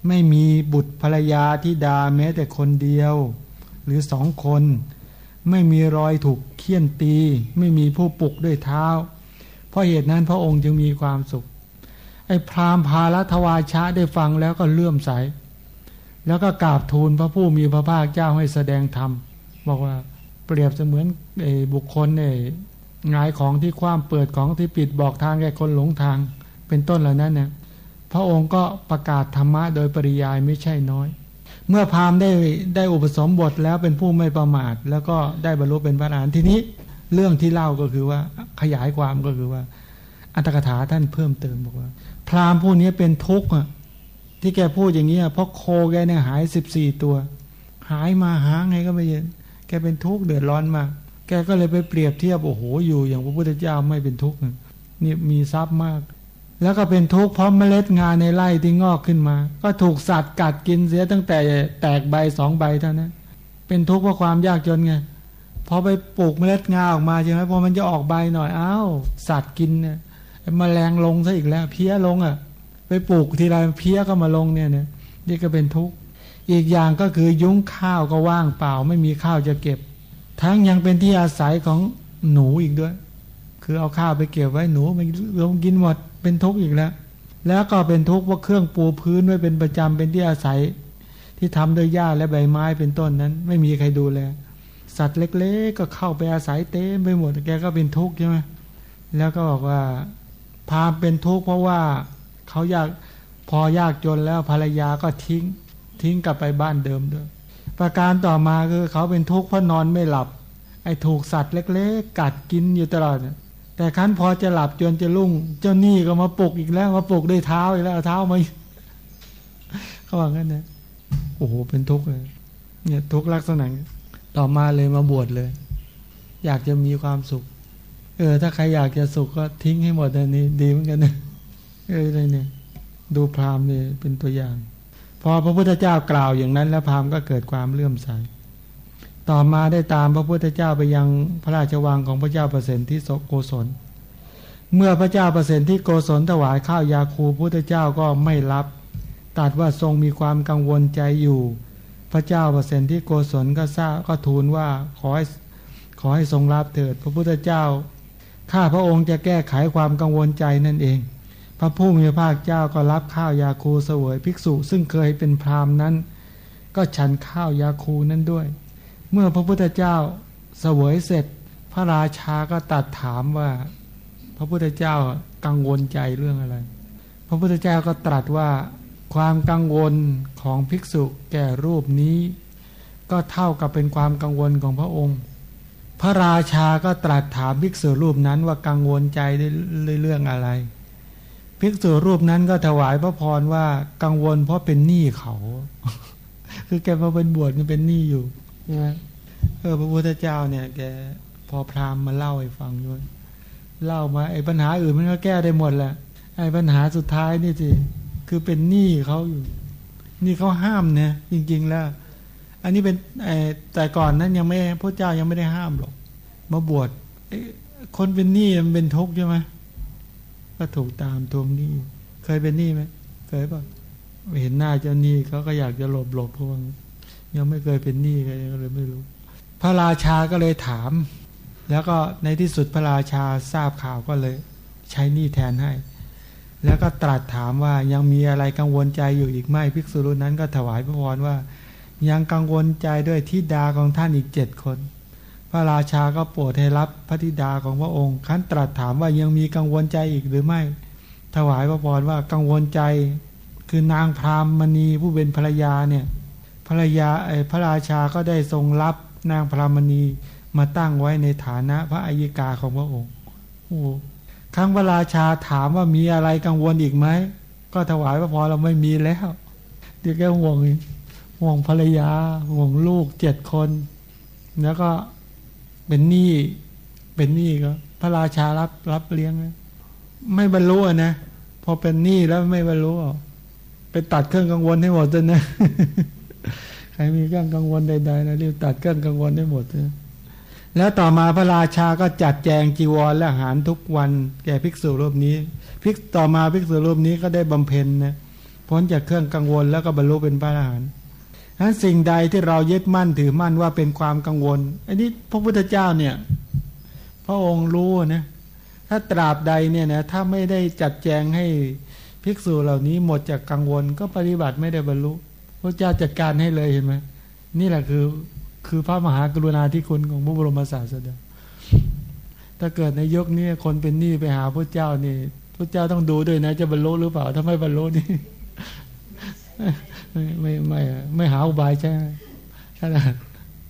Speaker 1: ไม่มีบุตรภรรยาที่ดาแม้แต่คนเดียว หรือสองคน ไม่มีรอยถูกเคี่ยนตี ไม่มีผู้ปลุกด้วยเท้า เพราะเหตุนั้นพระองค์จึงมีความสุข ไอ้พราหมณ์พาลทวาชะได้ฟังแล้วก็เลื่อมใส แล้วก็กราบทูลพระผู้มีพระภาคเจ้าให้แสดงธรรม บอกว่าเปรียบเสมือนไอ้บุคคลเนี่ยงายของที่คว้ามเปิดของที่ปิดบอกทางแก่คนหลงทาง เป็นต้นเหล่านั้นเนี่ย พระองค์ก็ประกาศธรรมะโดยปริยายไม่ใช่น้อย เมื่อพราหมณ์ได้ได้อุปสมบทแล้วเป็นผู้ไม่ประมาท แล้วก็ได้บรรลุเป็นพระอรหันต์ทีนี้เรื่องที่เล่าก็คือว่าขยายความก็คือว่า อัตถกถาท่านเพิ่มเติมบอกว่า พราหมณ์ผู้นี้เป็นทุกข์ที่แกพูดอย่างนี้เพราะโคแกเนี่ยหายสิบสี่ตัว หายมาหาไงก็ไม่เห็นแกเป็นทุกข์เดือดร้อนมากแกก็เลยไปเปรียบเทียบโอ้โหอยู่อย่างพระพุทธเจ้าไม่เป็นทุกข์นี่มีทรัพย์มาก แล้วก็เป็นทุกข์เพราะเมล็ดงานในไร่ที่งอกขึ้นมา ก็ถูกสัตว์กัดกินเสียตั้งแต่แตกใบสองใบเท่านั้น เป็นทุกข์เพราะความยากจนไงพอไปปลูกเมล็ดงาออกมาใช่ไหมพอมันจะออกใบหน่อยอ้าวสัตว์กินเนี่ยมแมลงลงซะอีกแล้ว เพี้ยลงอะ ไปปลูกทีไรเพี้ยก็มาลงเนี่ยเนี่ยนี่ก็เป็นทุกข์อีกอย่างก็คือยุ้งข้าวก็ว่างเปล่า ไม่มีข้าวจะเก็บ ทั้งยังเป็นที่อาศัยของหนูอีกด้วย คือเอาข้าวไปเก็บไว้หนูมันลงกินหมด เป็นทุกข์อีกแล้ว แล้วก็เป็นทุกข์ว่าเครื่องปูพื้นไว้เป็นประจำเป็นที่อาศัย ที่ทำด้วยหญ้าและใบไม้เป็นต้นนั้น ไม่มีใครดูแลสัตว์เล็ก ๆ ก็เข้าไปอาศัยเต็มไปหมดแกก็เป็นทุกข์ใช่ไหมแล้วก็บอกว่าพาเป็นทุกข์เพราะว่าเขาอยากพอยากจนแล้วภรรยาก็ทิ้งทิ้งกลับไปบ้านเดิมด้วย ประการต่อมาคือเขาเป็นทุกข์เพราะนอนไม่หลับ ไอ้ถูกสัตว์เล็ก ๆ กัดกินอยู่ตลอด แต่คันพอจะหลับจนจะลุ่ง เจ้าหนี้ก็มาปลุกอีกแล้วมาปลุกด้วยเท้าอีกแล้วเท้ามาเขาว่างั้นนะโอ้โหเป็นทุกข์เลยเนี่ยทุกข์ลักษณะต่อมาเลยมาบวชเลย อยากจะมีความสุข เออ ถ้าใครอยากจะสุขก็ทิ้งให้หมดอันนี้ ดีเหมือนกันนะเออเลยเนี่ย ดูพราหมณ์เนี่ยเป็นตัวอย่าง พอพระพุทธเจ้ากล่าวอย่างนั้น แล้วพราหมณ์ก็เกิดความเลื่อมใส ต่อมาได้ตามพระพุทธเจ้าไปยังพระราชวังของพระเจ้าเปรตที่โกศล เมื่อพระเจ้าเปรตที่โกศลถวายข้าวยาคูพุทธเจ้าก็ไม่รับ ตัดว่าทรงมีความกังวลใจอยู่ พระเจ้าเปรตที่โกศลก็ทราบก็ทูลว่าขอให้ขอให้ทรงรับเถิด พระพุทธเจ้า ข้าพระองค์จะแก้ไขความกังวลใจนั่นเอง พระผู้มีพระภาคเจ้าก็รับข้าวยาคูเสวยภิกษุ ซึ่งเคยเป็นพราหมณ์นั้น ก็ฉันข้าวยาคูนั้นด้วย เมื่อพระพุทธเจ้าเสวยเสร็จ พระราชาก็ตัดถามว่า พระพุทธเจ้ากังวลใจเรื่องอะไร พระพุทธเจ้าก็ตรัสว่าความกังวลของภิกษุแก่รูปนี้ ก็เท่ากับเป็นความกังวลของพระองค์ พระราชาก็ตรัสถามภิกษุรูปนั้นว่ากังวลใจในเรื่องอะไร ภิกษุรูปนั้นก็ถวายพระพรว่ากังวลเพราะเป็นหนี้เขา คือแกมาเป็นบวชมันเป็นหนี้อยู่ ใช่ไหมเออพระพุทธเจ้าเนี่ยแกพอพราหมณ์มาเล่าให้ฟังด้วยเล่ามาไอ้ปัญหาอื่นมันก็แก้ได้หมดแหละไอ้ปัญหาสุดท้ายนี่สิคือเป็นหนี้เขาอยู่นี่เขาห้ามเนี่ยจริง ๆ แล้ว อันนี้เป็นแต่ก่อนนั้นยังไม่พระเจ้ายังไม่ได้ห้ามหรอกมาบวชคนเป็นหนี้มันเป็นทุกข์ใช่ไหมก็ถูกตามทวงหนี้เคยเป็นหนี้ไหมเคยป่ะเห็นหน้าเจ้าหนี้เขาก็อยากจะหลบหลบพวก ยังไม่เคยเป็นหนี้ก็เลยไม่รู้ พระราชาก็เลยถาม แล้วก็ในที่สุดพระราชาทราบข่าวก็เลย ใช้หนี้แทนให้ แล้วก็ตรัสถามว่ายังมีอะไรกังวลใจอยู่อีกไหมภิกษุรุ่นนั้นก็ถวายพระพรว่า ยังกังวลใจด้วยทิดาของท่านอีกเจ็ดคน พระราชาก็โปรดให้รับพระธิดาของพระองค์ขั้นตรัสถามว่ายังมีกังวลใจอีกหรือไม่ ถวายพระพรว่ากังวลใจ คือนางพรามมณีผู้เป็นภรรยาเนี่ย ภรรยาไอ้พระราชาก็ได้ทรงรับนางพรามณีมาตั้งไว้ในฐานะพระอัยกาของพระองค์โอ้ครั้งพระราชาถามว่ามีอะไรกังวลอีกไหม ก็ถวายพระพรเราไม่มีแล้ว เดี๋ยวแกห่วงห่วงภรรยา ห่วงลูกเจ็ดคน แล้วก็เป็นหนี้เป็นหนี้ก็ พระราชารับรับเลี้ยง ไม่บรรลุนะ พอเป็นหนี้แล้วไม่บรรลุไปตัดเครื่องกังวลให้หมดเลยนะ ใครมีเครื่องกังวลใดๆนะรีบตัดเครื่องกังวลให้หมดเลยแล้วต่อมาพระราชาก็จัดแจงจีวรและอาหารทุกวัน แก่ภิกษุรูปนี้ภิกต่อมาภิกษุรูปนี้ก็ได้บำเพ็ญนะพ้นจากเครื่องกังวลแล้วก็บรรลุเป็นพระอรหันต์นั้นสิ่งใดที่เรายึดมั่นถือมั่นว่าเป็นความกังวล อันนี้พระพุทธเจ้าเนี่ย พระองค์รู้นะถ้าตราบใดเนี่ยนะถ้าไม่ได้จัดแจงให้ภิกษุเหล่านี้หมดจากกังวลก็ปฏิบัติไม่ได้บรรลุ พระเจ้าจัดการให้เลยเห็นไหมนี่แหละคือคือพระมหากรุณาธิคุณของพระบรมศาสดาถ้าเกิดในยกนี้คนเป็นหนี้ไปหาพระเจ้านี่พระเจ้าต้องดูด้วยนะ จะบรรลุหรือเปล่า ถ้าไม่บรรลุนี่ไม่ไม่ไม่ไม่หาอุบายใช่ไหมใช่ไหม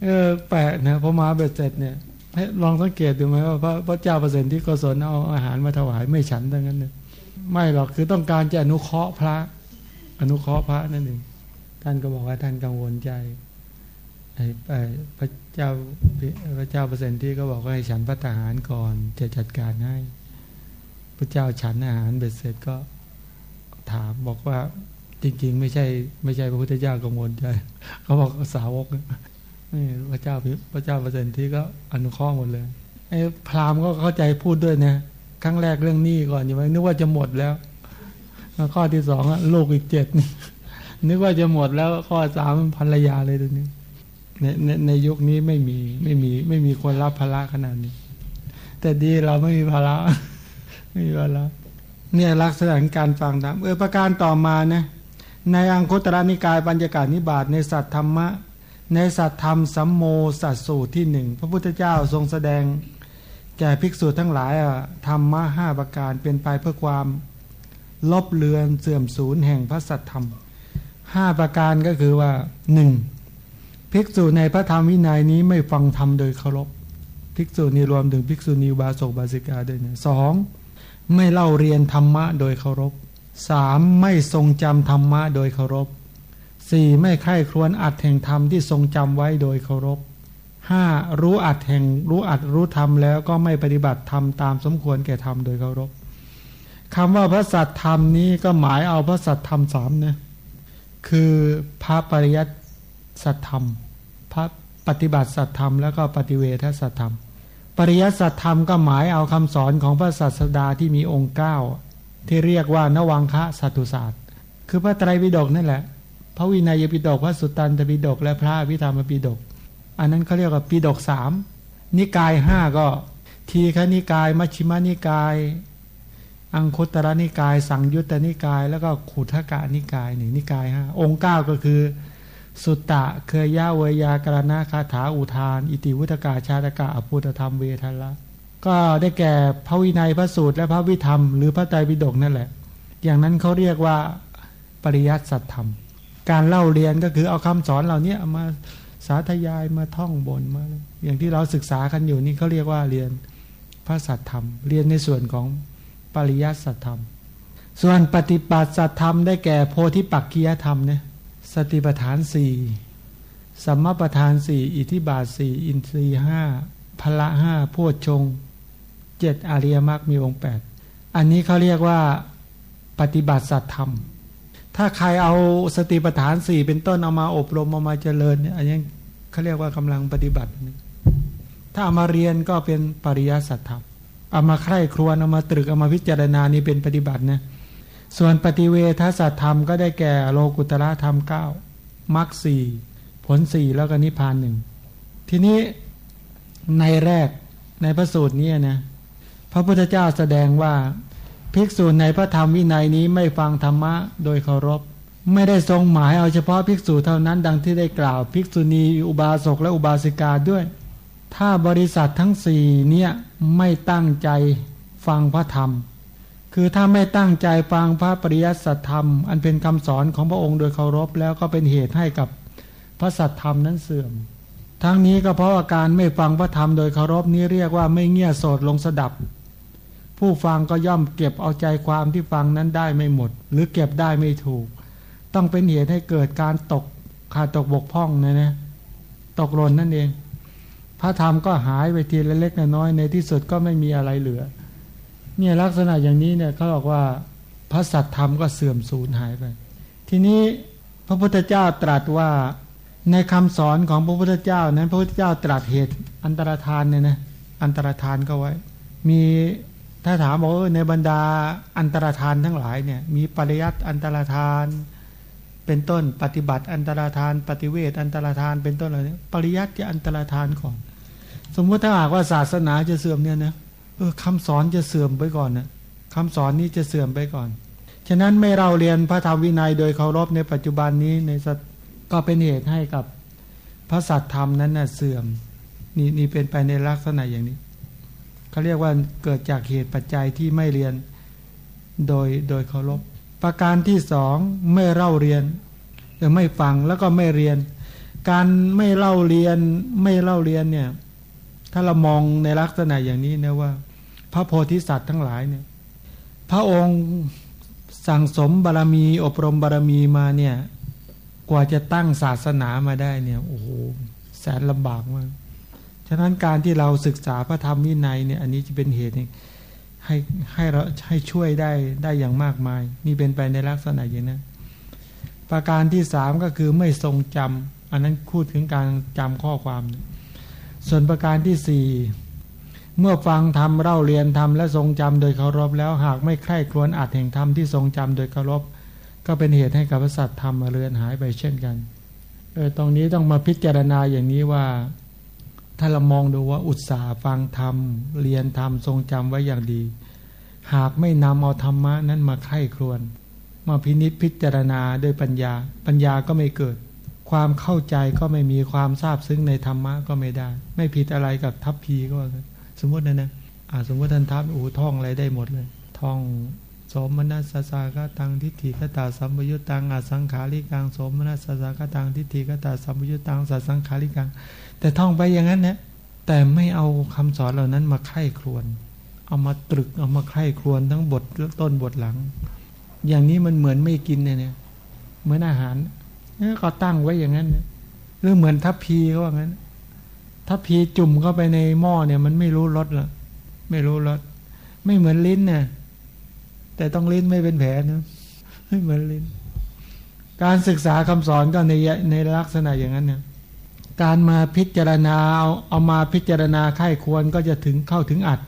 Speaker 1: เออแปลกนะพอมาเบ็ดเสร็จเนี่ยให้ลองสังเกตดูไหมว่าพระพระเจ้าเปอร์เซ็นที่กศลเอาอาหารมาถวายไม่ฉันดังนั้นเนี่ยไม่หรอกคือต้องการจะอนุเคราะห์พระ อนุเคราะห์พระนั่นเอง ท่านก็บอกว่าท่านกังวลใจพระเจ้าพระเจ้าเปอร์เซนที่ก็บอกว่าให้ฉันพระทหารก่อนจะจัดการให้ พระเจ้าฉันอาหารเบ็ดเสร็จก็ถามบอกว่าจริง ๆ ไม่ใช่ ไม่ใช่พระพุทธเจ้ากังวลใจเขาบอกสาวกนี่พระเจ้าพระเจ้าเปอร์เซนที่ก็อนุเคราะห์หมดเลยไอ้พราหมณ์ก็เข้าใจพูดด้วยนะครั้งแรกเรื่องหนี้ก่อนอยู่ไหมนึกว่าจะหมดแล้วข้อที่สองลูกอีกเจ็ด นึกว่าจะหมดแล้วข้อสามภรรยาเลยตัวนี้ในในในยุคนี้ไม่มีไม่มี ไม่มีคนรับภาระขนาดนี้ แต่ดีเราไม่มีภาระไม่มีภาระเนี่ยลักษณะการฟังธรรมเออประการต่อมานะในอังคุตระนิกายปัญญากาศนิบาตในสัตธรรมะ ในสัตธรรมสัมโมสัตสูตรที่หนึ่งพระพุทธเจ้าทรงแสดง แก่ภิกษุทั้งหลายอะธรรมะห้าประการเป็นไปเพื่อความ ลบเลือนเสื่อมสูญแห่งพระสัตธรรม ห้าประการก็คือว่าหนึ่งภิกษุในพระธรรมวินัยนี้ไม่ฟังธรรมโดยเคารพภิกษุนี้รวมถึงภิกษุณีบาศกบาสิกาด้วยนะสองไม่เล่าเรียนธรรมะโดยเคารพสามไม่ทรงจำธรรมะโดยเคารพสี่ไม่ใคร่ครวญอัดแห่งธรรมที่ทรงจำไว้โดยเคารพห้ารู้อัดแห่งรู้อัดรู้ธรรมแล้วก็ไม่ปฏิบัติธรรมตามสมควรแก่ธรรมโดยเคารพคำว่าพระสัตธรรมนี้ก็หมายเอาพระสัตธรรมสามนะ คือพระปริยัติสัตธรรม พระปฏิบัติสัตธรรมแล้วก็ปฏิเวทสัตธรรม ปริยัติสัตธรรมก็หมายเอาคำสอนของพระศาสดาที่มีองค์เก้าที่เรียกว่านวังคะสัตุศาสตร์ คือพระไตรปิฎกนั่นแหละ พระวินัยปิฎกพระสุตตันตปิฎกและพระวิธรรมปิฎกอันนั้นเขาเรียกว่าปิฎกสามนิกายห้าก็ทีฆนิกาย มัชฌิมานิกาย อังคุตระนิกาย สังยุตตนิกาย แล้วก็ขุทกะนิกายหนึ่งนิกายห้าองค์เก้าก็คือ สุตตะเคยยะเวยากรณาคาถาอุทาน อิติวุตกาชาตกะอภุตธรรมเวทัละก็ได้แก่พระวินัยพระสูตรและพระวิธรรม หรือพระไตรปิฎกนั่นแหละ อย่างนั้นเขาเรียกว่าปริยัติสัตธรรม การเล่าเรียนก็คือเอาคำสอนเหล่านี้มาสาธยายมาท่องบนมาอย่างที่เราศึกษากันอยู่นี่เขาเรียกว่าเรียนพระสัตธรรม เรียนในส่วนของ ปริยัติสัตธรรม ส่วนปฏิบัติสัตธรรมได้แก่โพธิปักกียธรรมเนี่ยสติปัฏฐานสี่สัมมาปัฏฐานสี่อิทิบาทสี่อินทรีห้าพละห้าโพชฌงเจ็ดอริยมรรคมีองค์แปดอันนี้เขาเรียกว่าปฏิบัติสัตธรรม ถ้าใครเอาสติปัฏฐานสี่เป็นต้นเอามาอบรมเอามาเจริญเนี่ยอันนี้เขาเรียกว่ากำลังปฏิบัติ ถ้าเอามาเรียนก็เป็นปริยัติสัตธรรม เอามาใคร่ครวญเอามาตรึกเอามาพิจารณานี่เป็นปฏิบัตินะส่วนปฏิเวทสัตธรรมก็ได้แก่โลกุตระธรรมเก้ามรรคสี่ผลสี่แล้วก็นิพพานหนึ่งทีนี้ในแรกในพระสูตรนี้นะพระพุทธเจ้าแสดงว่าภิกษุในพระธรรมวินัยนี้ไม่ฟังธรรมะโดยเคารพ ไม่ได้ทรงหมายเอาเฉพาะภิกษุเท่านั้นดังที่ได้กล่าว ภิกษุณีอุบาสกและอุบาสิกาด้วย ถ้าบริษัททั้งสี่เนี่ยไม่ตั้งใจฟังพระธรรม คือถ้าไม่ตั้งใจฟังพระปริยัติสัทธรรม อันเป็นคำสอนของพระองค์โดยเคารพแล้วก็เป็นเหตุให้กับพระสัทธรรมนั้นเสื่อม ทั้งนี้ก็เพราะอาการไม่ฟังพระธรรมโดยเคารพนี้เรียกว่าไม่เงี่ยโสดลงสดับ ผู้ฟังก็ย่อมเก็บเอาใจความที่ฟังนั้นได้ไม่หมด หรือเก็บได้ไม่ถูก ต้องเป็นเหตุให้เกิดการตกขาดตกบกพร่องนะนะตกหล่นนั่นเอง พระธรรมก็หายไปทีละเล็กน้อยในที่สุดก็ไม่มีอะไรเหลือ เนี่ยลักษณะอย่างนี้เนี่ยเขาบอกว่าพระสัตธรรมก็เสื่อมสูญหายไป ทีนี้พระพุทธเจ้าตรัสว่าในคำสอนของพระพุทธเจ้านั้น พระพุทธเจ้าตรัสเหตุอันตรธานเนี่ยนะอันตรธานก็ไว้ มีถ้าถามบอกในบรรดาอันตรธานทั้งหลายเนี่ยมีปริยัติอันตรธาน เป็นต้นปฏิบัติอันตรธาน ปฏิเวทอันตรธานเป็นต้นอะไรปริยัติอันตรธานก่อน สมมุติถ้าหากว่าศาสนาจะเสื่อมเนี่ยนะเออคำสอนจะเสื่อมไปก่อนนะคำสอนนี้จะเสื่อมไปก่อน ฉะนั้นไม่เราเรียนพระธรรมวินัยโดยเคารพในปัจจุบันนี้ในสัตก็เป็นเหตุให้กับพระสัตธรรมนั้นนะ่ะเสื่อมนี่นี่เป็นไปในลักษณะอย่างนี้เขาเรียกว่าเกิดจากเหตุปัจจัยที่ไม่เรียนโดยโดยเคารพ ประการที่สองไม่เล่าเรียนหรือไม่ฟังแล้วก็ไม่เรียน การไม่เล่าเรียนไม่เล่าเรียนเนี่ย ถ้าเรามองในลักษณะอย่างนี้นะว่า พระโพธิสัตว์ทั้งหลายเนี่ย พระองค์สั่งสมบารรมีอบรมบารรมีมาเนี่ย กว่าจะตั้งศาสนามาได้เนี่ยโอ้โหแสนลำบากมากฉะนั้นการที่เราศึกษาพระธรรมวินัยเนี่ยอันนี้จะเป็นเหตุให้ให้เราให้ช่วยได้ได้อย่างมากมาย นี่เป็นไปในลักษณะอย่างนั้นประการที่สามก็คือไม่ทรงจำอันนั้นพูดถึงการจำข้อความ ส่วนประการที่สี่เมื่อฟังธรรมเล่าเรียนธรรมและทรงจำโดยเคารพแล้วหากไม่ใคร่ครวญอัดแห่งธรรมที่ทรงจำโดยเคารพ ก็เป็นเหตุให้กับสัตว์ธรรมเลือนหายไปเช่นกันเออตรงนี้ต้องมาพิจารณาอย่างนี้ว่า ถ้าเรามองดูว่าอุตสาห์ฟังธรรมเรียนธรรมทรงจำไว้อย่างดี หากไม่นำเอาธรรมะนั้นมาไข้ครวน มาพินิษพิจารณาด้วยปัญญา ปัญญาก็ไม่เกิด ความเข้าใจก็ไม่มีความทราบซึ้งในธรรมะก็ไม่ได้ ไม่ผิดอะไรกับทัพพีก็ว่าสมมตินะนะอาสมมติท่านทัพอูท่องอะไรได้หมดเลย ท่องสมนัสสากตังทิฏฐิกตาสัมปยุตตังอาสังขาริกังสมนัสสากตังทิฏฐิกตาสัมปยุตตังสัสังขาริกัง แต่ท่องไปอย่างนั้นนะแต่ไม่เอาคำสอนเหล่านั้นมาไข้ครวน เอามาตรึกเอามาไข้ครวนทั้งบทต้นบทหลัง อย่างนี้มันเหมือนไม่กินเนี่ยเหมือนอาหาร ก็ตั้งไว้อย่างนั้นหรือเหมือนทัพพีก็ว่างั้นทัพพีจุ่มเข้าไปในหม้อเนี่ย มันไม่รู้รสหรอกไม่รู้รสไม่เหมือนลิ้นเนี่ยแต่ต้องลิ้นไม่เป็นแผลนะไม่เหมือนลิ้น การศึกษาคำสอนก็ในในลักษณะอย่างนั้นเนี่ยการมาพิจารณาเอาเอามาพิจารณาไข้ควรก็จะถึงเข้าถึงอัด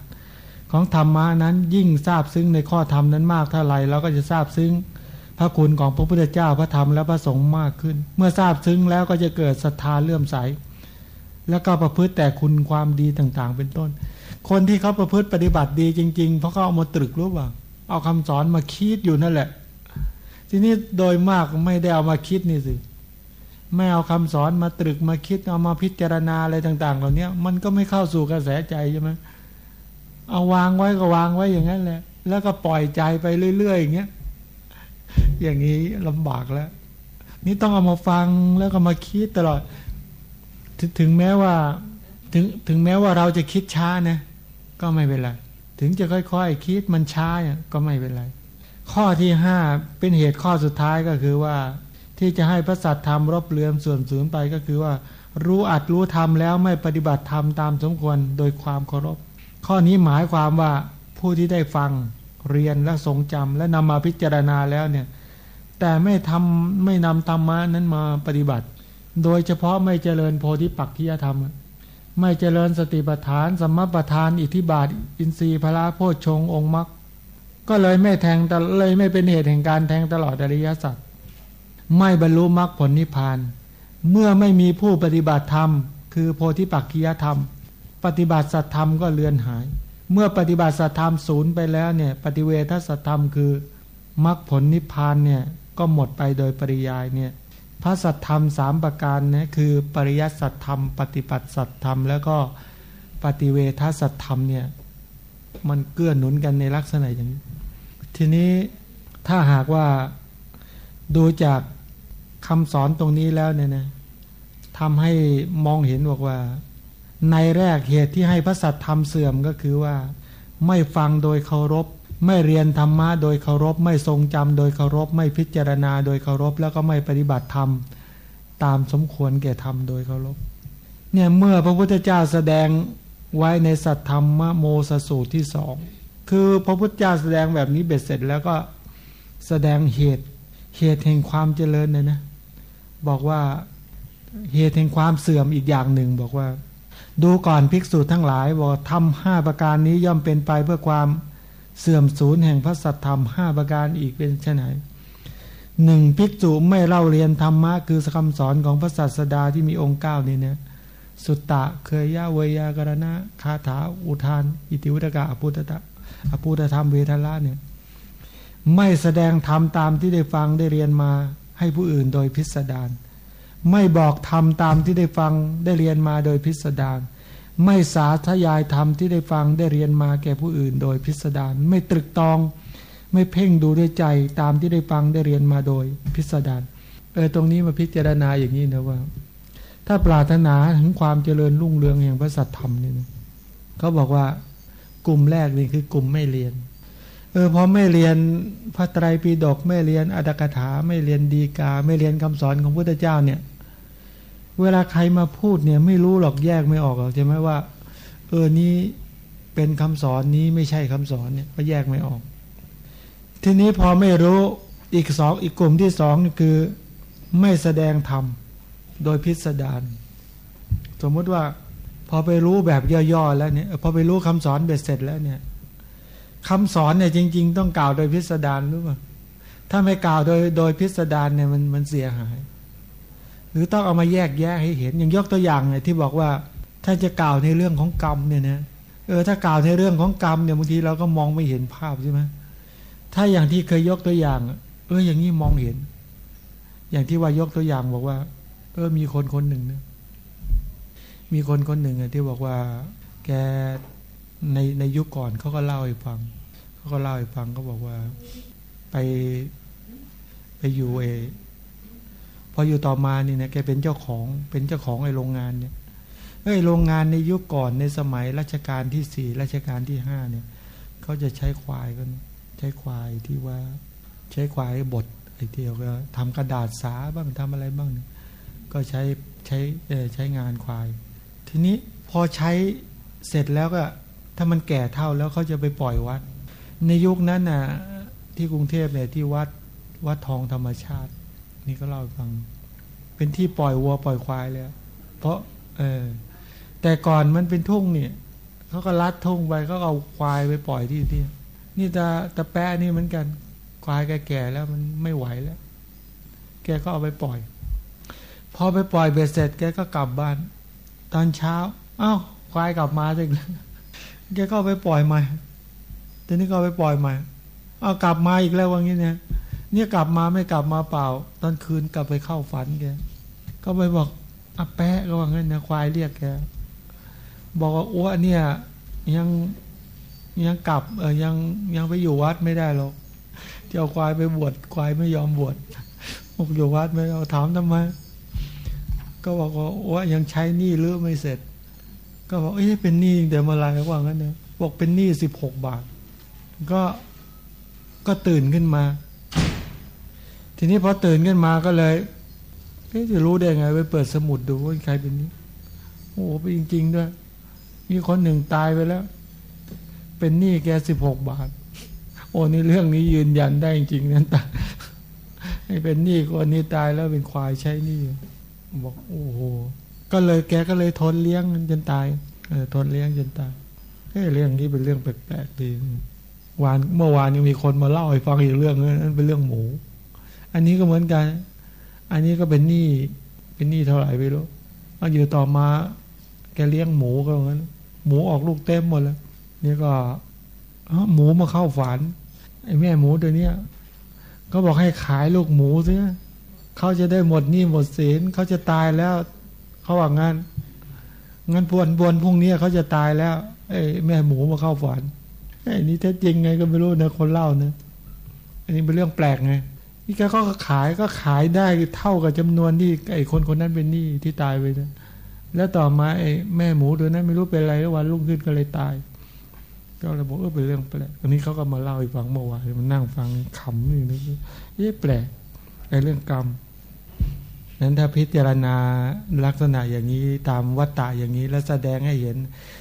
Speaker 1: ของธรรมะนั้นยิ่งทราบซึ้งในข้อธรรมนั้นมากเท่าไรเราก็จะทราบซึ้ง ระคุณของพระพุทธเจ้าพระธรรมและพระสงฆ์มากขึ้น เมื่อทราบซึ้งแล้วก็จะเกิดศรัทธาเลื่อมใส แล้วก็ประพฤติแต่คุณความดีต่างๆ เป็นต้น คนที่เขาประพฤติปฏิบัติดีจริง ๆ เพราะเขาเอามาตรึกรู้ว่า เอาคำสอนมาคิดอยู่นั่นแหละ ทีนี้โดยมากไม่ได้เอามาคิดนี่สิไม่เอาคำสอนมาตรึกมาคิดเอามาพิจารณาอะไรต่าง ๆ เหล่านี้มันก็ไม่เข้าสู่กระแสใจใช่ไหมเอาวางไว้ก็วางไว้อย่างนั้นแหละ แล้วก็ปล่อยใจไปเรื่อยๆอย่างเงี้ย อย่างนี้ลำบากแล้ว นี่ต้องเอามาฟังแล้วก็มาคิดตลอด ถึงแม้ว่าถึงถึงแม้ว่าเราจะคิดช้านะก็ไม่เป็นไรถึงจะค่อยๆคิดมันช้าก็ไม่เป็นไร ข้อที่ห้าเป็นเหตุข้อสุดท้ายก็คือว่า ที่จะให้พระสัตธรรมรบเรือนส่วนสูญไปก็คือว่า รู้อัดรู้ธรรมแล้วไม่ปฏิบัติธรรมตามสมควรโดยความเคารพ ข้อนี้หมายความว่าผู้ที่ได้ฟังเรียนและทรงจำและนำมาพิจารณาแล้วเนี่ย แต่ไม่ทำไม่นำธรรมะนั้นมาปฏิบัติ โดยเฉพาะไม่เจริญโพธิปักขิยธรรม ไม่เจริญสติปัฏฐานสมปัฏฐาน อิทธิบาท อินทรีย์พระโพชงองค์มรรคก็เลยไม่แทงแต่เลยไม่เป็นเหตุแห่งการแทงตลอดอริยสัจไม่บรรลุมรรคผลนิพพาน เมื่อไม่มีผู้ปฏิบัติธรรม คือโพธิปักขียธรรม ปฏิบัติสัตธรรมก็เลือนหาย เมื่อปฏิบัติสัตธรรมศูนย์ไปแล้วเนี่ยปฏิเวทสัตธรรมคือมรรคผลนิพพานเนี่ย ก็หมดไปโดยปริยายเนี่ยพระสัทธรรมสามประการนะคือปริยัติสัทธรรม ปฏิบัติสัทธรรม แล้วก็ปฏิเวทสัทธรรมเนี่ยมันเกื้อหนุนกันในลักษณะอย่างนี้ ทีนี้ถ้าหากว่าดูจากคำสอนตรงนี้แล้วเนี่ยนะทำให้มองเห็นบอกว่า ในแรกเหตุที่ให้พระสัทธรรมเสื่อมก็คือว่า ไม่ฟังโดยเคารพ ไม่เรียนธรรมะโดยเคารพ ไม่ทรงจำโดยเคารพ ไม่พิจารณาโดยเคารพ แล้วก็ไม่ปฏิบัติธรรมตามสมควรแก่ธรรมโดยเคารพเนี่ยเมื่อพระพุทธเจ้าแสดงไว้ในสัตธรรมโมสสูตรที่สองคือพระพุทธเจ้าแสดงแบบนี้เบ็ดเสร็จแล้วก็แสดงเหตุเหตุแห่งความเจริญเนี่ยนะ บอกว่าเหตุแห่งความเสื่อมอีกอย่างหนึ่งบอกว่า ดูก่อนภิกษุทั้งหลายบอกทำห้าประการนี้ย่อมเป็นไปเพื่อความ เสื่อมสูญแห่งพระสัทธรรมห้าประการอีกเป็นเช่นไหนหนึ่งภิกษุไม่เล่าเรียนธรรมะคือคำสอนของพระศาสดาที่มีองค์เก้านี้เนี่ยสุตตะเคยยะเวยากรณะคาถาอุทาน อิติวุตกะอภุตตะอภุตธรรมเวทละเนี่ยไม่แสดงธรรมตามที่ได้ฟังได้เรียนมาให้ผู้อื่นโดยพิสดารไม่บอกธรรมตามที่ได้ฟังได้เรียนมาโดยพิสดาร ไม่สาธยายธรรมที่ได้ฟังได้เรียนมาแก่ผู้อื่น โดยพิสดารไม่ตรึกตอง ไม่เพ่งดูด้วยใจตามที่ได้ฟังได้เรียนมาโดยพิสดารเออตรงนี้มาพิจารณาอย่างนี้นะว่า ถ้าปรารถนาถึงความเจริญรุ่งเรืองแห่งพระสัทธรรมนี่เขาบอกว่ากลุ่มแรกนี่คือกลุ่มไม่เรียน เออพอไม่เรียนพระไตรปิฎกไม่เรียนอัตถกถาไม่เรียนดีกา ไม่เรียนคำสอนของพระพุทธเจ้าเนี่ย เวลาใครมาพูดเนี่ย ไม่รู้หรอกแยกไม่ออกหรอกใช่ไหมว่า เออนี้เป็นคำสอนนี้ไม่ใช่คำสอนเนี่ยก็แยกไม่ออก ทีนี้พอไม่รู้อีกสองอีกกลุ่มที่สองนี่คือ ไม่แสดงธรรมโดยพิสดารสมมติว่า พอไปรู้แบบย่อๆแล้วเนี่ย พอไปรู้คำสอนเบ็ดเสร็จแล้วเนี่ยคำสอนเนี่ยจริง ๆ ต้องกล่าวโดยพิสดารรู้ป่ะถ้าไม่กล่าวโดยโดยพิสดารเนี่ยมันมันเสียหาย หรือต้องเอามาแยกแยะให้เห็น อย่างยกตัวอย่างเนี่ยที่บอกว่า ถ้าจะกล่าวในเรื่องของกรรมเนี่ยนะเออถ้ากล่าวในเรื่องของกรรมเนี่ยบางทีเราก็มองไม่เห็นภาพใช่ไหมถ้าอย่างที่เคยยกตัวอย่าง เอออย่างนี้มองเห็น อย่างที่ว่ายกตัวอย่างบอกว่า เออมีคนคนหนึ่งนะมีคนคนหนึ่งที่บอกว่า แกในในยุคก่อนเขาก็เล่าให้ฟังเขาก็เล่าให้ฟังเขาบอกว่า ไปไปอยู่เอ ออยู่ต่อมานี่นะแกเป็นเจ้าของเป็นเจ้าของไอ้โรงงานเนี่ยไอ้โรงงานในยุคก่อนในสมัยรัชกาลที่สี่รัชกาลที่ห้าเนี่ยเขาจะใช้ควายกันใช้ควายที่ว่าใช้ควายบดไอ้เดียวก็ทำกระดาษสาบ้างทำอะไรบ้าง ก็ใช้ใช้ใช้งานควาย ทีนี้พอใช้เสร็จแล้วก็ถ้ามันแก่เท่าแล้วเขาจะไปปล่อยวัด ในยุคนั้นน่ะที่กรุงเทพเนี่ยที่วัดวัดทองธรรมชาติ นี่ก็เล่าฟัง เป็นที่ปล่อยวัวปล่อยควายเลยเพราะ เออ แต่ก่อนมันเป็นทุ่งเนี่ยเขาก็ลัดทุ่งไปเขาเอาควายไปปล่อยที่ที่นี่ตาตาแปะนี่เหมือนกัน ควายแก่ๆแล้วมันไม่ไหวแล้ว แกก็เอาไปปล่อย พอไปปล่อยเบ็ดเสร็จ แกก็กลับบ้าน ตอนเช้า เอ้า ควายกลับมาอีกแล้วแกก็ไปปล่อยใหม่ทีนี้ก็ไปปล่อยใหม่ เอากลับมาอีกแล้วว่างี้เนี่ยเนี่ยกลับมาไม่กลับมาเปล่า ตอนคืนกลับไปเข้าฝันแก ก็ไปบอกอาแปะก็ว่างั้นนะควายเรียกแกบอกว่าอ้วเนี่ย ยังยังกลับเออยังยังไปอยู่วัดไม่ได้หรอกจะเอาควายไปบวชควายไม่ยอมบวชบอกอยู่วัดไม่เอาถามทำไมก็บอกว่าว่ายังใช้หนี้หรือไม่เสร็จ ก็บอกเอ้ยเป็นหนี้เดี๋ยวมาลายก็ว่างั้นนี่ยบอกเป็นหนี้สิบหกบาท ก็ก็ตื่นขึ้นมา ทีนี้พอตื่นขึ้นมาก็เลย เอ๊ะจะรู้ได้ไง ไปเปิดสมุดดูว่าใครเป็นนี้ โอ้เป็นจริง ๆ ด้วย มีคนหนึ่งตายไปแล้ว เป็นหนี้แกสิบหกบาท โอ้นี่เรื่องนี้ยืนยันได้จริงๆนั่นตาให้เป็นหนี้คนนี้ตายแล้วเป็นควายใช้หนี้บอกโอ้โหก็เลยแกก็เลยทนเลี้ยงจนตายเออทนเลี้ยงจนตายเฮ้เรื่องนี้เป็นเรื่องแปลกๆดีวานเมื่อวานยังมีคนมาเล่าให้ฟังอีกเรื่องนึงนั่นเป็นเรื่องหมู อันนี้ก็เหมือนกัน อันนี้ก็เป็นหนี้เป็นหนี้เท่าไหร่ไม่รู้เอาอยู่ต่อมา แกเลี้ยงหมูก็งั้น หมูออกลูกเต็มหมดแล้วนี่ก็หมูมาเข้าฝันไอ้แม่หมูตัวเนี้ยก็บอกให้ขายลูกหมูซิเขาจะได้หมดหนี้หมดสินเขาจะตายแล้วเขาว่างั้นงั้นบวนบวนพรุ่งนี้เขาจะตายแล้วไอ้แม่หมูมาเข้าฝันไอ้นี่แท้จริงไงก็ไม่รู้นะคนเล่านะอันนี้เป็นเรื่องแปลกไง นี่แกก็ขายก็ขายได้เท่ากับจำนวนที่ไอ้คนคนนั้นเป็นหนี้ที่ตายไปนะแล้วต่อมาไอ้แม่หมูตัวนั้นไม่รู้เป็นอะไรวันรุ่งขึ้นก็เลยตาย ก็เลยบอกเออเป็นเรื่องแปลกอันนี้เขาก็มาเล่าให้ฟังเมื่อวานมันนั่งฟังขำนี่นึกเอ๊ะแปลกไอ้เรื่องกรรมนั้นถ้าพิจารณาลักษณะอย่างนี้ตามวัตตะอย่างนี้แล้วแสดงให้เห็น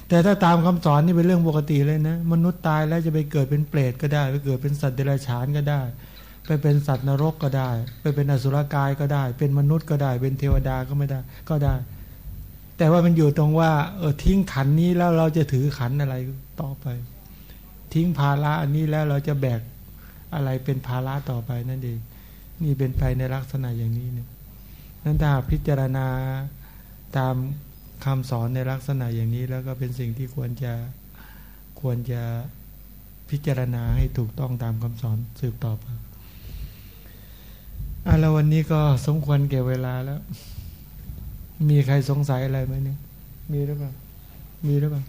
Speaker 1: แต่ถ้าตามคำสอนนี่เป็นเรื่องปกติเลยนะ มนุษย์ตายแล้วจะไปเกิดเป็นเปรตก็ได้ ไปเกิดเป็นสัตว์เดรัจฉานก็ได้ ไปเป็นสัตว์นรกก็ได้ ไปเป็นอสุรกายก็ได้ เป็นมนุษย์ก็ได้ เป็นเทวดาก็ไม่ได้ก็ได้ แต่ว่ามันอยู่ตรงว่าเออทิ้งขันนี้แล้วเราจะถือขันอะไรต่อไป ทิ้งภาระอันนี้แล้วเราจะแบกอะไรเป็นภาระต่อไปนั่นเองนี่เป็นไปในลักษณะอย่างนี้เนี่ยนั้นถ้าพิจารณาตามคำสอนในลักษณะอย่างนี้แล้วก็เป็นสิ่งที่ควรจะควรจะพิจารณาให้ถูกต้องตามคำสอนสืบต่อไป อะแล้ววันนี้ก็สมควรเก็บเวลาแล้ว มีใครสงสัยอะไรไหมเนี่ย มีหรือเปล่า มีหรือเปล่า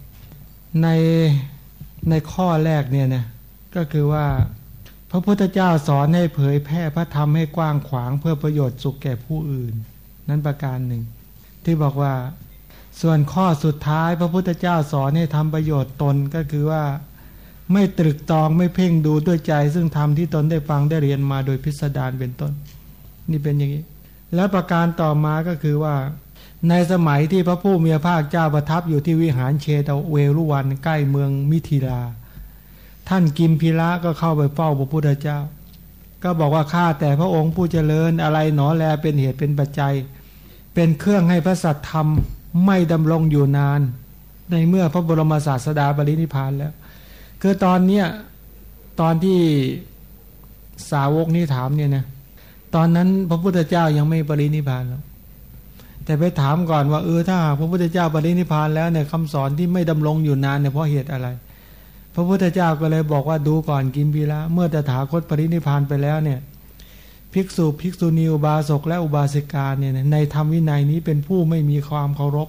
Speaker 1: ในในข้อแรกเนี่ยนะ ก็คือว่า พระพุทธเจ้าสอนให้เผยแพร่พระธรรมให้กว้างขวางเพื่อประโยชน์สุขแก่ผู้อื่น นั้นประการหนึ่ง ที่บอกว่า ส่วนข้อสุดท้ายพระพุทธเจ้าสอนให้ทำประโยชน์ตนก็คือว่าไม่ตรึกตองไม่เพ่งดูด้วยใจ ซึ่งทำที่ตนได้ฟังได้เรียนมาโดยพิสดารเป็นต้น นี่เป็นอย่างนี้ แล้วประการต่อมาก็คือว่า ในสมัยที่พระผู้มีพระภาคเจ้าประทับอยู่ที่วิหารเชตเวรุวันใกล้เมืองมิถิลา ท่านกิมพิระก็เข้าไปเฝ้าพระพุทธเจ้า ก็บอกว่าข้าแต่พระองค์ผู้เจริญอะไรหนอแลเป็นเหตุเป็นปัจจัย เป็นเครื่องให้พระสัตธรรมไม่ดำรงอยู่นาน ในเมื่อพระบรมศาสดาปรินิพานแล้ว คือตอนเนี้ยตอนที่สาวกนี่ถามเนี่ยนะ ตอนนั้นพระพุทธเจ้ายังไม่ปรินิพานแล้วแต่ไปถามก่อนว่าเออถ้าพระพุทธเจ้าปรินิพานแล้วเนี่ยคำสอนที่ไม่ดำรงอยู่นานเนี่ยเพราะเหตุอะไร พระพุทธเจ้าก็เลยบอกว่าดูก่อนกินพีละ เมื่อตถาคตปรินิพานไปแล้วเนี่ย ภิกษุภิกษุณีอุบาสกและอุบาสิกาเนี่ยในธรรมวินัยนี้เป็นผู้ไม่มีความเคารพ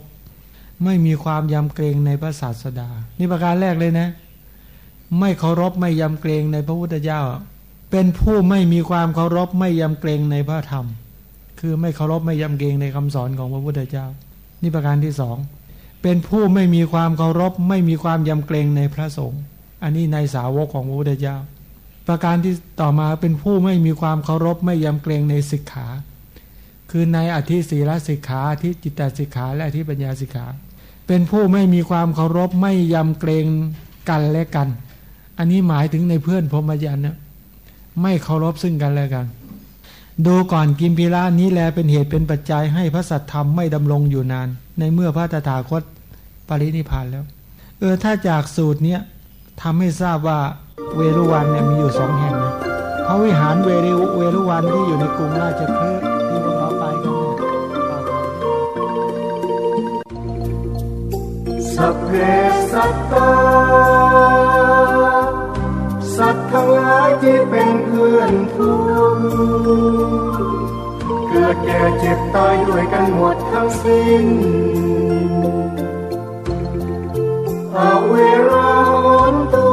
Speaker 1: ไม่มีความยำเกรงในพระศาสดา นี่ประการแรกเลยนะ ไม่เคารพไม่ยำเกรงในพระพุทธเจ้า เป็นผู้ไม่มีความเคารพไม่ยำเกรงในพระธรรม คือไม่เคารพไม่ยำเกรงในคำสอนของพระพุทธเจ้า นี่ประการที่สองเป็นผู้ไม่มีความเคารพ ไม่มีความยำเกรงในพระสงฆ์อันนี้ในสาวกของพระพุทธเจ้า ประการที่ต่อมาเป็นผู้ไม่มีความเคารพไม่ยำเกรงในสิกขา คือในอธิศีลสิกขาที่จิตตสิกขาและที่ปัญญาสิกขา เป็นผู้ไม่มีความเคารพไม่ยำเกรงกันและกัน อันนี้หมายถึงในเพื่อนพรหมจรรย์นะ ไม่เคารพซึ่งกันและกัน ดูก่อนกิมพีระนี้แลเป็นเหตุเป็นปัจจัยให้พระสัตธรรมไม่ดำรงอยู่นาน ในเมื่อพระตถาคตปรินิพานแล้ว เออถ้าจากสูตรเนี้ยทำให้ทราบว่าเวรุวันเนี่ยมีอยู่สองแห่งนะพระวิหารเวรุเวรุวันที่อยู่ในกรุงราชคฤห์ที่พวกเราไปกันเนี่ย
Speaker 2: สัพเพสัตตา สัตว์ทั้งหลายที่เป็นเพื่อนทุกเกิดแก่เจ็บตายด้วยกันหมดทั้งสิ้นอาเวราอนตุ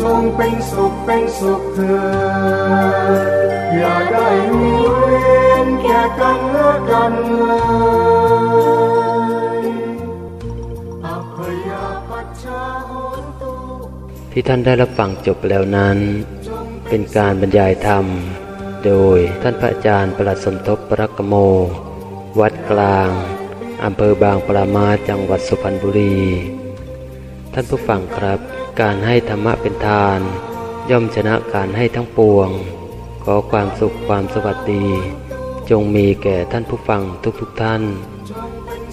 Speaker 2: จงเป็นสุขเป็นสุขเถิดอย่าได้มีเวรแก่กันและกันเลย
Speaker 3: ที่ท่านได้รับฟังจบแล้วนั้น เป็นการบรรยายธรรม โดยท่านพระอาจารย์ประหลัดสมทบปรักโม วัดกลางอำเภอบางปรามาจังหวัดสุพรรณบุรี ท่านผู้ฟังครับ การให้ธรรมะเป็นทาน ย่อมชนะการให้ทั้งปวง ขอความสุขความสวัสดี จงมีแก่ท่านผู้ฟังทุกๆทท่าน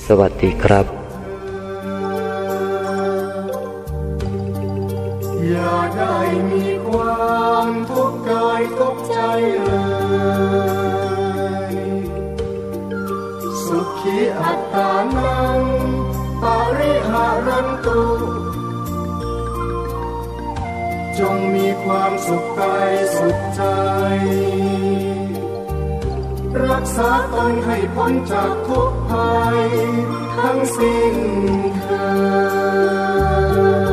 Speaker 3: สวัสดีครับ
Speaker 2: อย่าได้มีความทุกข์กายทุกใจเลย สุขีอัตตานังปาริหารันตุ จงมีความสุขกายสุขใจ รักษาตนให้พ้นจากทุกภัย ทั้งสิ้นเธอ